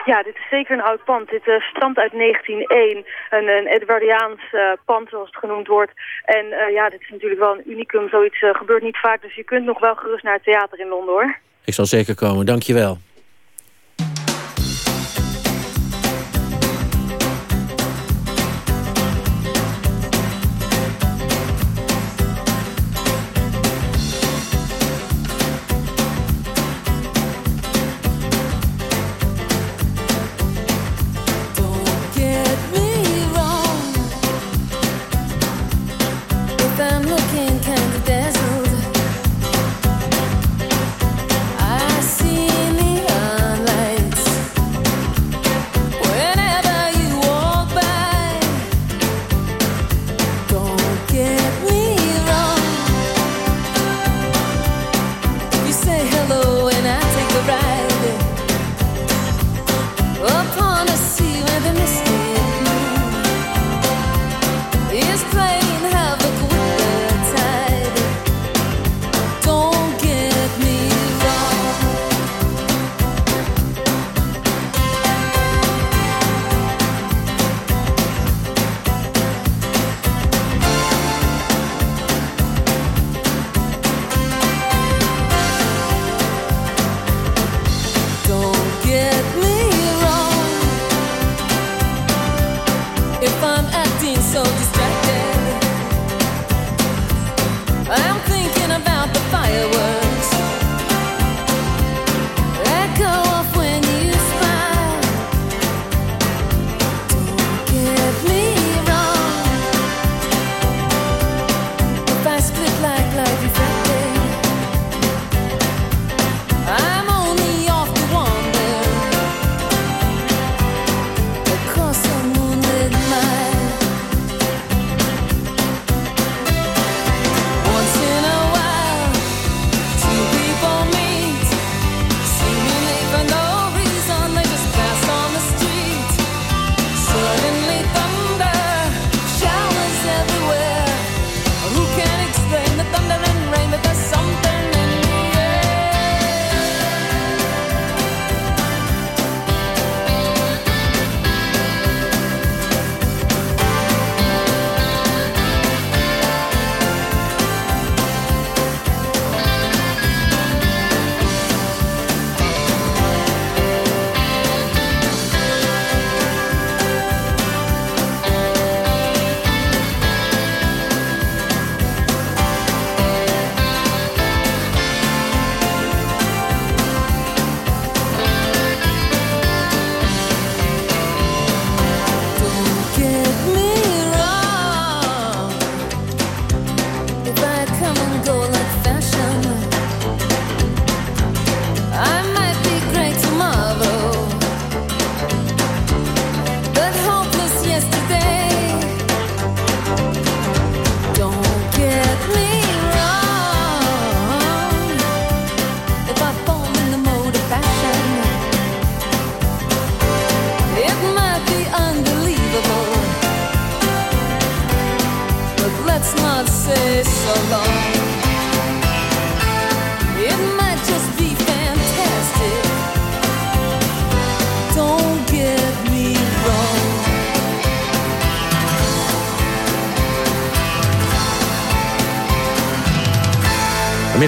Speaker 28: Ja, dit is zeker een oud pand. Dit uh, stamt uit 1901. Een, een Edwardiaans uh, pand, zoals het genoemd wordt. En uh, ja, dit is natuurlijk wel een unicum. Zoiets gebeurt niet vaak. Dus je kunt nog wel gerust naar het theater in Londen, hoor.
Speaker 29: Ik zal zeker komen. Dank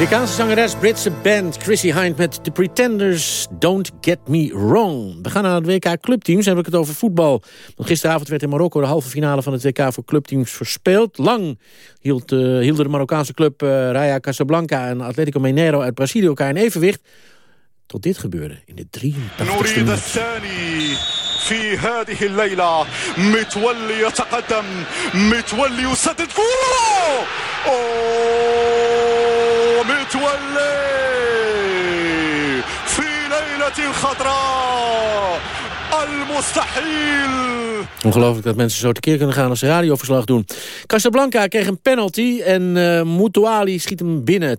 Speaker 29: Amerikaanse zangeres, Britse band Chrissy Hind met The Pretenders Don't Get Me Wrong. We gaan naar het WK Clubteams, dan heb ik het over voetbal. Want gisteravond werd in Marokko de halve finale van het WK voor clubteams verspeeld. Lang hield, uh, hielden de Marokkaanse club uh, Raya Casablanca en Atletico Mineiro uit Brazilië elkaar in evenwicht. Tot dit gebeurde in de 83e minuut. في هذه الليلة متولي يتقدم متولي يسدد كورة متولي في ليلة خضراء
Speaker 11: Ongelooflijk dat mensen zo tekeer kunnen gaan als ze radioverslag doen. Casablanca kreeg een penalty en uh, Moutouali schiet hem binnen.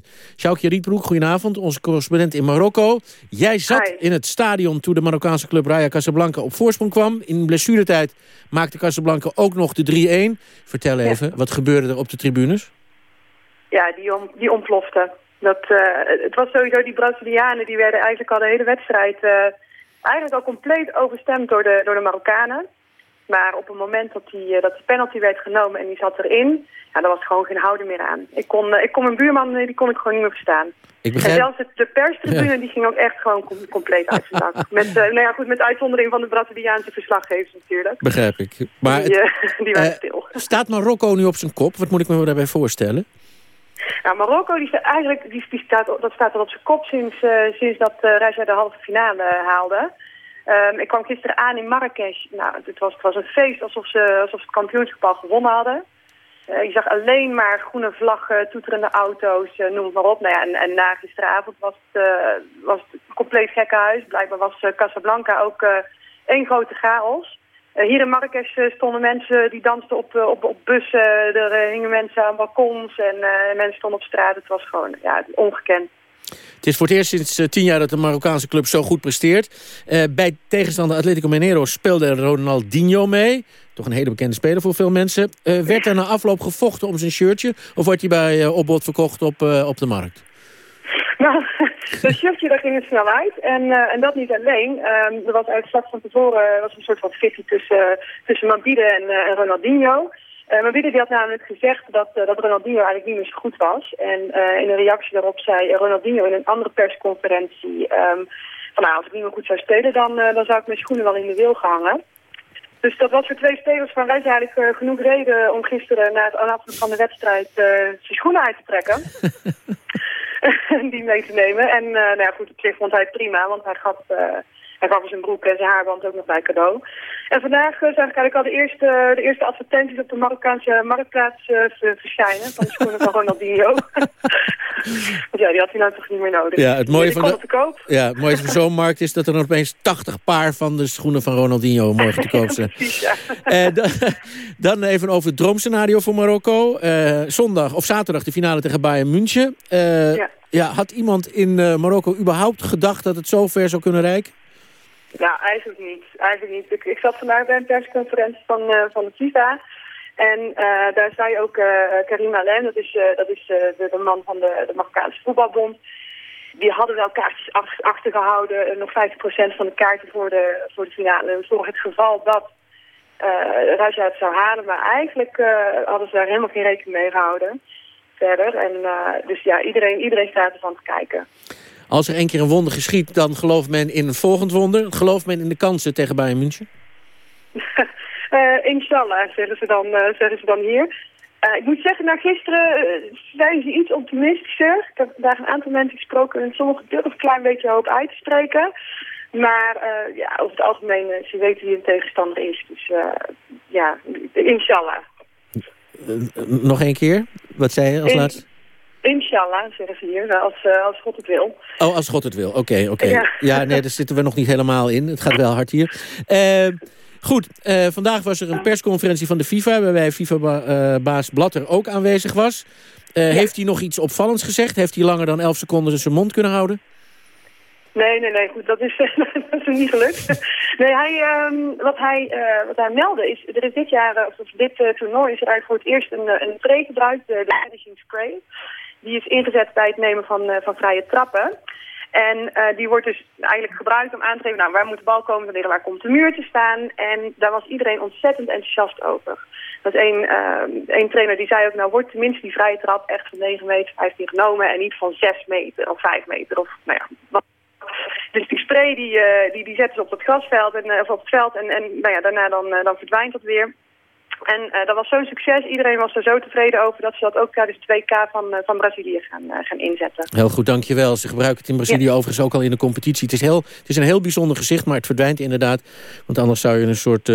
Speaker 11: 2-1. Sjoukje Rietbroek, goedenavond. Onze correspondent in Marokko. Jij zat in het stadion toen de Marokkaanse club Raya Casablanca op voorsprong kwam. In blessuretijd maakte Casablanca ook nog de 3-1. Vertel even, wat gebeurde er op de tribunes?
Speaker 30: Ja, die, om, die ontplofte. Dat, uh, het was sowieso die Brazilianen, die werden eigenlijk al de hele wedstrijd... Uh, eigenlijk al compleet overstemd door de, door de Marokkanen. Maar op het moment dat die, uh, dat de penalty werd genomen en die zat erin... Ja, daar was gewoon geen houden meer aan. Ik kon, ik kon mijn buurman, die kon ik gewoon niet meer verstaan.
Speaker 11: Ik begrijp...
Speaker 30: En zelfs de perstribune ja. die ging ook echt gewoon com compleet uit zijn dak. [LAUGHS] Met, nou ja, goed, met uitzondering van de Braziliaanse verslaggevers natuurlijk.
Speaker 11: Begrijp ik. Maar
Speaker 30: die, [LAUGHS] die waren stil.
Speaker 11: Staat Marokko nu op zijn kop? Wat moet ik me daarbij voorstellen?
Speaker 30: Nou, Marokko die staat eigenlijk, die, staat, dat staat al op zijn kop sinds, uh, sinds dat uh, de halve finale haalde. Um, ik kwam gisteren aan in Marrakesh. Nou, het was, het was een feest alsof ze, alsof ze het kampioenschap al gewonnen hadden. Uh, je zag alleen maar groene vlaggen, toeterende auto's, noem het maar op. Nou en, en na gisteravond was het, was het compleet gekke huis. Blijkbaar was Casablanca ook één grote chaos. Uh, hier in Marrakesh uh, stonden mensen die dansten op, uh, op, op bussen. Er hingen mensen aan balkons en mensen stonden op straat. Het was gewoon ja, ongekend.
Speaker 11: Het is voor het eerst sinds tien jaar dat de Marokkaanse club zo goed presteert. bij tegenstander Atletico Mineiro speelde Ronaldinho mee. Toch een hele bekende speler voor veel mensen. werd er na afloop gevochten om zijn shirtje? Of wordt hij bij opbod verkocht op, op de markt?
Speaker 30: Nou, dat shirtje daar ging het snel uit. En, uh, en dat niet alleen. Um, er was uit van tevoren was een soort van fitty tussen, tussen Mabide en, Ronaldinho. Uh, Mabide die had namelijk gezegd dat, dat Ronaldinho eigenlijk niet meer zo goed was. En in een reactie daarop zei Ronaldinho in een andere persconferentie... Um, van nou, als ik niet meer goed zou spelen, dan, dan zou ik mijn schoenen wel in de wil gehangen. Dus dat was voor twee spelers van Rijs eigenlijk genoeg reden om gisteren na het afloop van de wedstrijd zijn schoenen uit te trekken. [LAUGHS] [LAUGHS] die mee te nemen. En uh, nou ja, goed, op zich vond hij het prima, want hij gaf, uh, hij gaf zijn broek en zijn haarband ook nog bij cadeau. En vandaag uh, zag ik eigenlijk al de eerste, de eerste advertenties op de Marokkaanse marktplaats verschijnen. Van de schoenen van Ronaldinho. [LAUGHS] [LAUGHS] nou toch niet meer nodig.
Speaker 11: Ja, het mooie, van, de,
Speaker 30: koop.
Speaker 11: Ja, het mooie van zo'n markt is dat er opeens 80 paar van de schoenen van Ronaldinho morgen te [LAUGHS] koop zijn.
Speaker 30: Precies, ja.
Speaker 11: dan, [LAUGHS] dan, even over het droomscenario voor Marokko. zondag of zaterdag de finale tegen Bayern München.
Speaker 30: ja.
Speaker 11: Ja, had iemand in Marokko überhaupt gedacht dat het zo ver zou kunnen reiken?
Speaker 30: Ja, eigenlijk niet. Eigenlijk niet. Ik, ik zat vandaag bij een persconferentie van, uh, van de FIFA. En uh, daar zei ook Karim Alem, dat is, dat is de, de, man van de, de Marokkaanse voetbalbond. Die hadden wel kaartjes achtergehouden. Nog 50% van de kaarten voor de, voor de finale. Voor het geval dat uh, Raja het zou halen. Maar eigenlijk hadden ze daar helemaal geen rekening mee gehouden verder. En, dus ja, iedereen, iedereen staat ervan te kijken.
Speaker 11: Als er één keer een wonder geschiet, dan gelooft men in een volgend wonder. Gelooft men in de kansen tegen Bayern München? [LAUGHS]
Speaker 30: uh, inshallah, zeggen ze dan, uh, zeggen ze dan hier. ik moet zeggen, na gisteren zijn ze iets optimistischer. Ik heb vandaag een aantal mensen gesproken en sommigen durven een klein beetje hoop uit te spreken. Maar ja, over het algemeen, ze weten wie een tegenstander is. Dus ja, inshallah.
Speaker 11: nog één keer? Wat zei je als
Speaker 30: In,
Speaker 11: laatste?
Speaker 30: Inshallah, zeggen ze hier, als, als God het wil.
Speaker 11: Oh, als God het wil. Oké, oké. Okay.
Speaker 30: Ja.
Speaker 11: ja. nee, daar zitten we nog niet helemaal in. Het gaat wel hard hier. Uh, goed, uh, vandaag was er een persconferentie van de FIFA... waarbij FIFA-baas Blatter ook aanwezig was. Ja. Heeft hij nog iets opvallends gezegd? Heeft hij langer dan 11 seconden zijn mond kunnen houden?
Speaker 30: Nee, nee, nee, goed, dat is, [LAUGHS] dat is niet gelukt. Nee, hij, um, wat, hij, uh, wat hij meldde is, er is dit jaar, of dit uh, toernooi is er eigenlijk voor het eerst een, een spray gebruikt, de, de finishing spray. Die is ingezet bij het nemen van, van vrije trappen. En uh, die wordt dus eigenlijk gebruikt om aan te geven, nou, waar moet de bal komen, wanneer, waar komt de muur te staan. En daar was iedereen ontzettend enthousiast over. Dat één, uh, één trainer die zei ook, nou wordt tenminste die vrije trap echt van 9 meter 15 genomen en niet van 6 meter of 5 meter of nou ja, dus die spray die, uh, die, die zetten ze op het grasveld en, of op het veld en, en nou ja, daarna dan, dan verdwijnt dat weer. En uh, dat was zo'n succes. Iedereen was er zo tevreden over dat ze dat ook tijdens het WK van, uh, van Brazilië gaan, uh, gaan inzetten.
Speaker 11: Heel goed, dankjewel. Ze gebruiken het in Brazilië ja. overigens ook al in de competitie. Het is, heel, het is een heel bijzonder gezicht, maar het verdwijnt inderdaad. Want anders zou je een soort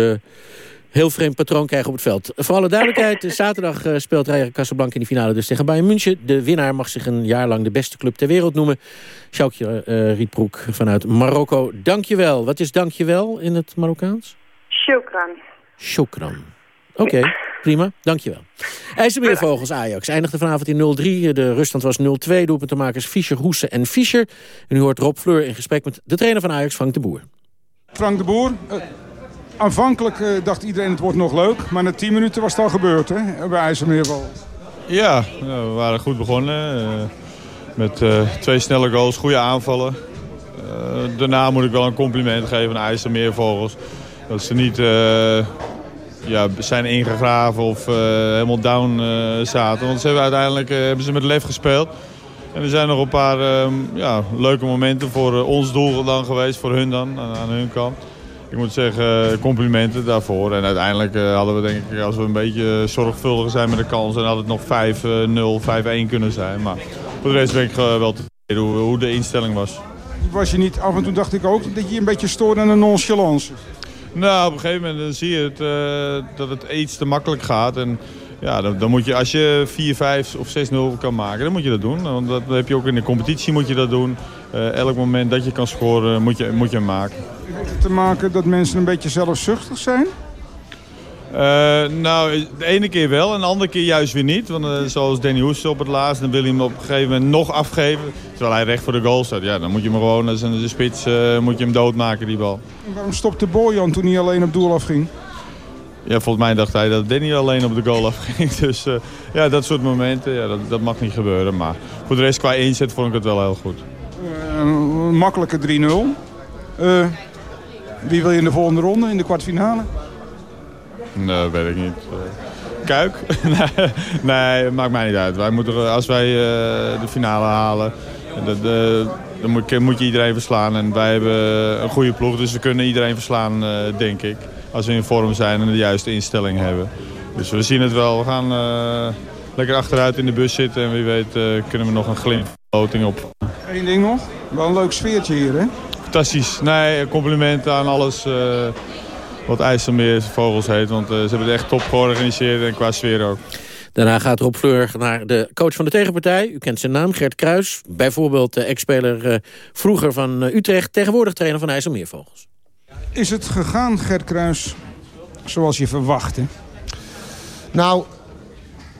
Speaker 11: heel vreemd patroon krijgen op het veld. Voor alle duidelijkheid, zaterdag speelt Raja Casablanca in de finale dus tegen Bayern München. De winnaar mag zich een jaar lang de beste club ter wereld noemen. Sjoukje uh, Rietbroek vanuit Marokko. Dankjewel. Wat is dankjewel in het Marokkaans?
Speaker 30: Shukran.
Speaker 11: Shukran. Oké, okay, prima. Dankjewel. IJsselmeervogels Ajax eindigde vanavond in 0-3. De ruststand was 0-2. Doelpuntenmakers Fischer, Hoesen en Fischer. En u hoort Rob Fleur in gesprek met de trainer van Ajax, Frank de Boer.
Speaker 31: Frank de Boer, uh, aanvankelijk uh, dacht iedereen het wordt nog leuk. Maar na 10 minuten was het al gebeurd hè, bij IJsselmeervogels.
Speaker 32: Ja, we waren goed begonnen. Uh, met twee snelle goals, goede aanvallen. daarna moet ik wel een compliment geven aan IJsselmeervogels. Dat ze niet ja, zijn ingegraven of uh, helemaal down uh, zaten. Want ze hebben uiteindelijk uh, hebben ze met lef gespeeld. En er zijn nog een paar ehm, ja, leuke momenten voor ons doel dan geweest, voor hun dan, aan, aan hun kant. Ik moet zeggen, complimenten daarvoor. En uiteindelijk hadden we denk ik, als we een beetje zorgvuldig zijn met de kans... dan had het nog 5-0, 5-1 kunnen zijn. Maar voor de rest ben ik wel tevreden hoe, hoe de instelling was.
Speaker 31: Was je niet, af en toe dacht ik ook dat je een beetje stoorde aan een nonchalance?
Speaker 32: Nou, op een gegeven moment dan zie je het, uh, dat het iets te makkelijk gaat. En ja, dan, dan, moet je, als je 4, 5 of 6-0 kan maken, dan moet je dat doen. Want dat heb je ook in de competitie moet je dat doen. Uh, elk moment dat je kan scoren, moet je, moet je maken.
Speaker 31: Heeft het te maken dat mensen een beetje zelfzuchtig zijn?
Speaker 32: Uh, nou, de ene keer wel en de andere keer juist weer niet. Want uh, zoals Danny Hoes op het laatst, dan wil hij hem op een gegeven moment nog afgeven. Terwijl hij recht voor de goal staat. Ja, dan moet je hem gewoon als een spits uh, moet je hem doodmaken, die bal.
Speaker 31: En waarom stopte Bojan toen hij alleen op doel afging?
Speaker 32: Ja, volgens mij dacht hij dat Danny alleen op de goal afging. [LAUGHS] Dus ja, dat soort momenten, ja, dat, dat mag niet gebeuren. Maar voor de rest qua inzet vond ik het wel heel goed.
Speaker 31: een makkelijke 3-0. wie wil je in de volgende ronde, in de kwartfinale?
Speaker 32: Nee, weet ik niet. Kuik? [LAUGHS] nee, maakt mij niet uit. Wij moeten, als wij uh, de finale halen, de, de, dan moet, moet, je iedereen verslaan. En wij hebben een goede ploeg, dus we kunnen iedereen verslaan, uh, denk ik. Als we in vorm zijn en de juiste instelling hebben. Dus we zien het wel. We gaan uh, lekker achteruit in de bus zitten. En wie weet kunnen we nog een glimp op.
Speaker 31: Eén ding nog. Wel een leuk sfeertje hier, hè?
Speaker 32: Fantastisch. Nee, complimenten aan alles wat IJsselmeervogels heet. Want uh, ze hebben het echt top georganiseerd en qua sfeer ook.
Speaker 11: Daarna gaat Rob Fleur naar de coach van de tegenpartij. U kent zijn naam, Gert Kruis. Bijvoorbeeld de ex-speler uh, vroeger van uh, Utrecht. Tegenwoordig trainer van IJsselmeervogels.
Speaker 31: Is het gegaan, Gert Kruis, zoals je verwachtte?
Speaker 33: Nou,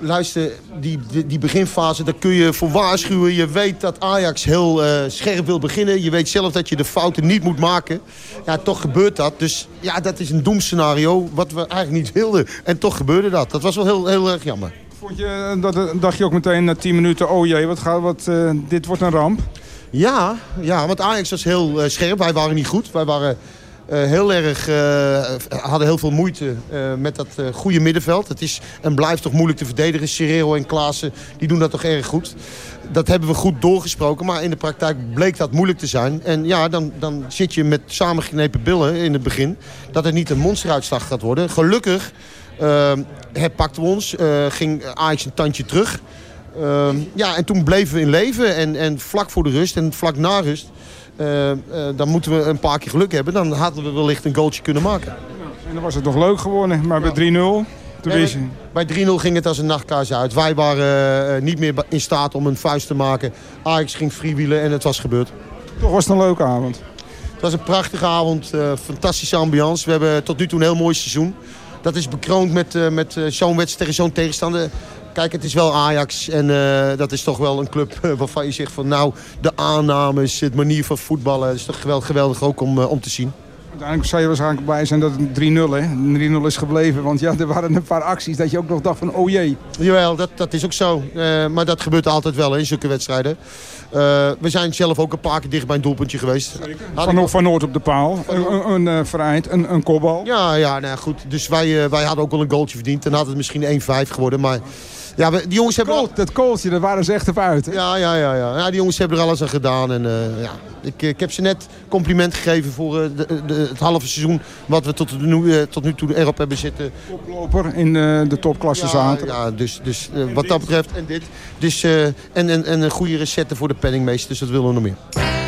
Speaker 33: luister, die, die, beginfase, daar kun je voor waarschuwen. Je weet dat Ajax heel uh, scherp wil beginnen. Je weet zelf dat je de fouten niet moet maken. Ja, toch gebeurt dat. Dus ja, dat is een doemscenario wat we eigenlijk niet wilden. En toch gebeurde dat. Dat was wel heel, heel erg jammer.
Speaker 31: Vond je, dat, dacht je ook meteen na 10 minuten, oh jee, wat gaat, wat, uh, dit wordt een ramp?
Speaker 33: Ja, ja, want Ajax was heel uh, scherp. Wij waren niet goed. Wij waren uh, heel erg, uh, hadden heel veel moeite met dat goede middenveld. Het is en blijft toch moeilijk te verdedigen. Serrero en Klaassen die doen dat toch erg goed. Dat hebben we goed doorgesproken, maar in de praktijk bleek dat moeilijk te zijn. En ja, dan, dan zit je met samengeknepen billen in het begin. Dat het niet een monsteruitslag gaat worden. Gelukkig herpakten we ons, ging Ajax een tandje terug. ja, en toen bleven we in leven. En, en vlak voor de rust en vlak na rust uh, uh, dan moeten we een paar keer geluk hebben. Dan hadden we wellicht een goaltje kunnen maken.
Speaker 31: En dan was het nog leuk geworden, maar bij 3-0...
Speaker 33: Bij 3-0 ging het als een nachtkaars uit. Wij waren uh, niet meer in staat om een vuist te maken. Ajax ging freewheelen en het was gebeurd.
Speaker 31: Toch was het een leuke avond.
Speaker 33: Het was een prachtige avond. fantastische ambiance. We hebben tot nu toe een heel mooi seizoen. Dat is bekroond met, met zo'n wedstrijd tegen zo'n tegenstander. Kijk, het is wel Ajax en uh, dat is toch wel een club uh, waarvan je zegt van nou, de aannames, het manier van voetballen, is toch geweldig, geweldig ook om, uh, om te zien.
Speaker 31: Uiteindelijk zou je waarschijnlijk bij zijn dat het 3-0 3-0 is gebleven. Want ja, er waren een paar acties dat je ook nog dacht van oh jee.
Speaker 33: Jawel, dat, dat is ook zo. maar dat gebeurt altijd wel in zulke wedstrijden. we zijn zelf ook een paar keer dicht bij een doelpuntje geweest.
Speaker 31: Van, van Noord op de paal, een, een, een vereind, een, een kopbal.
Speaker 33: Ja, ja nou goed. Dus wij, wij hadden ook wel een goaltje verdiend. Dan had het misschien 1-5 geworden, maar... Ja, die jongens hebben...
Speaker 31: Dat kooltje, daar waren ze echt op uit. Hè?
Speaker 33: Ja, ja, ja, ja. ja, die jongens hebben er alles aan gedaan. En, uh, ja, ik, ik heb ze net compliment gegeven voor uh, de, de, het halve seizoen... wat we tot nu, uh, tot nu toe erop hebben zitten.
Speaker 31: Toploper in de topklasse
Speaker 33: ja, zaten. Ja, dus, dus wat dat betreft. En dit. Dus, en, en, en een goede recette voor de penningmeester. Dus dat willen we nog meer.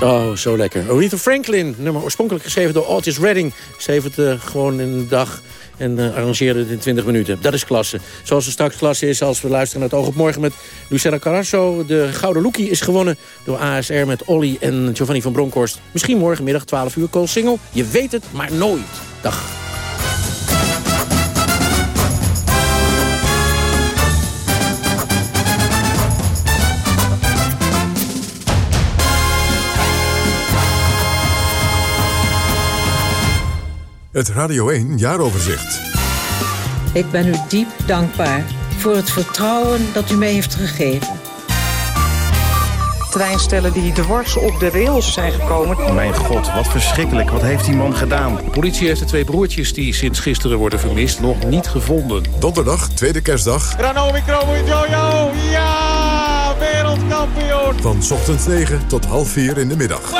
Speaker 11: Oh, zo lekker. Aretha Franklin, nummer oorspronkelijk geschreven door Otis Redding. Schreef het uh, gewoon in een dag en uh, arrangeerde het in 20 minuten. Dat is klasse. Zoals er straks klasse is als we luisteren naar het Oog op Morgen met Lucella Carrasso. De Gouden Lookie is gewonnen door ASR met Olly en Giovanni van Bronckhorst. Misschien morgenmiddag 12 uur, Cool Single. Je weet het, maar nooit. Dag.
Speaker 34: Het Radio 1 Jaaroverzicht.
Speaker 35: Ik ben u diep dankbaar voor het vertrouwen dat u mij heeft gegeven.
Speaker 36: Treinstellen die dwars op de rails zijn gekomen.
Speaker 37: Mijn god, wat verschrikkelijk. Wat heeft die man gedaan?
Speaker 38: De politie heeft de twee broertjes die sinds gisteren worden vermist nog niet gevonden.
Speaker 34: Donderdag, tweede kerstdag.
Speaker 39: Ranomi Kromo Jojo, ja, wereldkampioen.
Speaker 34: Van ochtend 9 tot half 4 in de middag.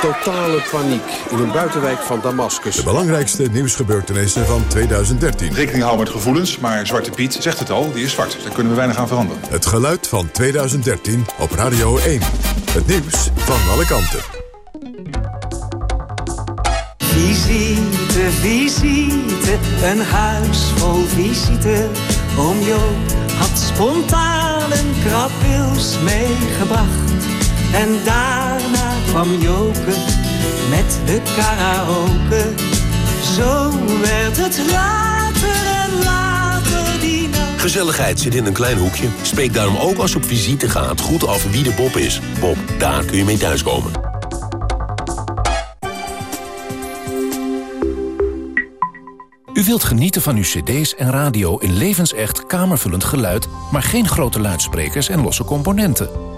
Speaker 38: Totale paniek in een buitenwijk van Damascus.
Speaker 34: De belangrijkste nieuwsgebeurtenissen van 2013.
Speaker 40: Rekening houden met gevoelens, maar Zwarte Piet zegt het al, die is zwart. Daar kunnen we weinig aan veranderen.
Speaker 34: Het geluid van 2013 op Radio 1. Het nieuws van alle kanten.
Speaker 41: Visite, visite, een huis vol visite. Oom Jo had spontaan een krabwils meegebracht. En daarna kwam Joke met de karaoke. Zo werd het later en later die nacht.
Speaker 42: Gezelligheid zit in een klein hoekje. Spreek daarom ook als je op visite gaat goed af wie de Bob is. Bob, daar kun je mee thuiskomen.
Speaker 43: U wilt genieten van uw cd's en radio in levensecht kamervullend geluid... maar geen grote luidsprekers en losse componenten.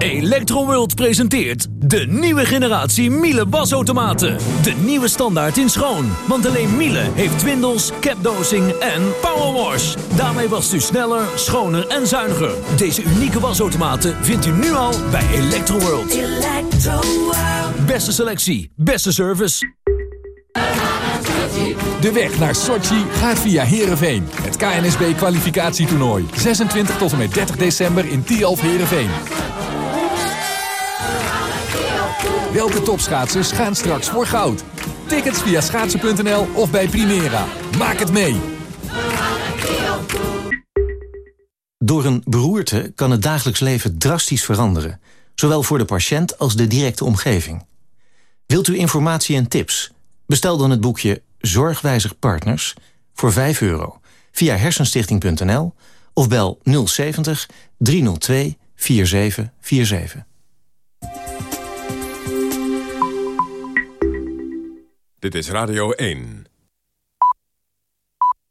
Speaker 26: Electroworld presenteert de nieuwe generatie Miele wasautomaten. De nieuwe standaard in schoon. Want alleen Miele heeft twindels, capdosing en powerwash. Daarmee wast u sneller, schoner en zuiniger. Deze unieke wasautomaten vindt u nu al bij Electroworld.
Speaker 41: Electroworld.
Speaker 26: Beste selectie, beste service.
Speaker 44: De weg naar Sochi gaat via Heerenveen. Het KNSB kwalificatietoernooi. 26 tot en met 30 december in Tialf Heerenveen. Welke topschaatsers gaan straks voor goud? Tickets via schaatsen.nl of bij Primera. Maak het mee!
Speaker 45: Door een beroerte kan het dagelijks leven drastisch veranderen. Zowel voor de patiënt als de directe omgeving. Wilt u informatie en tips? Bestel dan het boekje Zorgwijzig Partners voor 5 euro via hersenstichting.nl of bel 070 302 4747.
Speaker 34: Dit is Radio 1.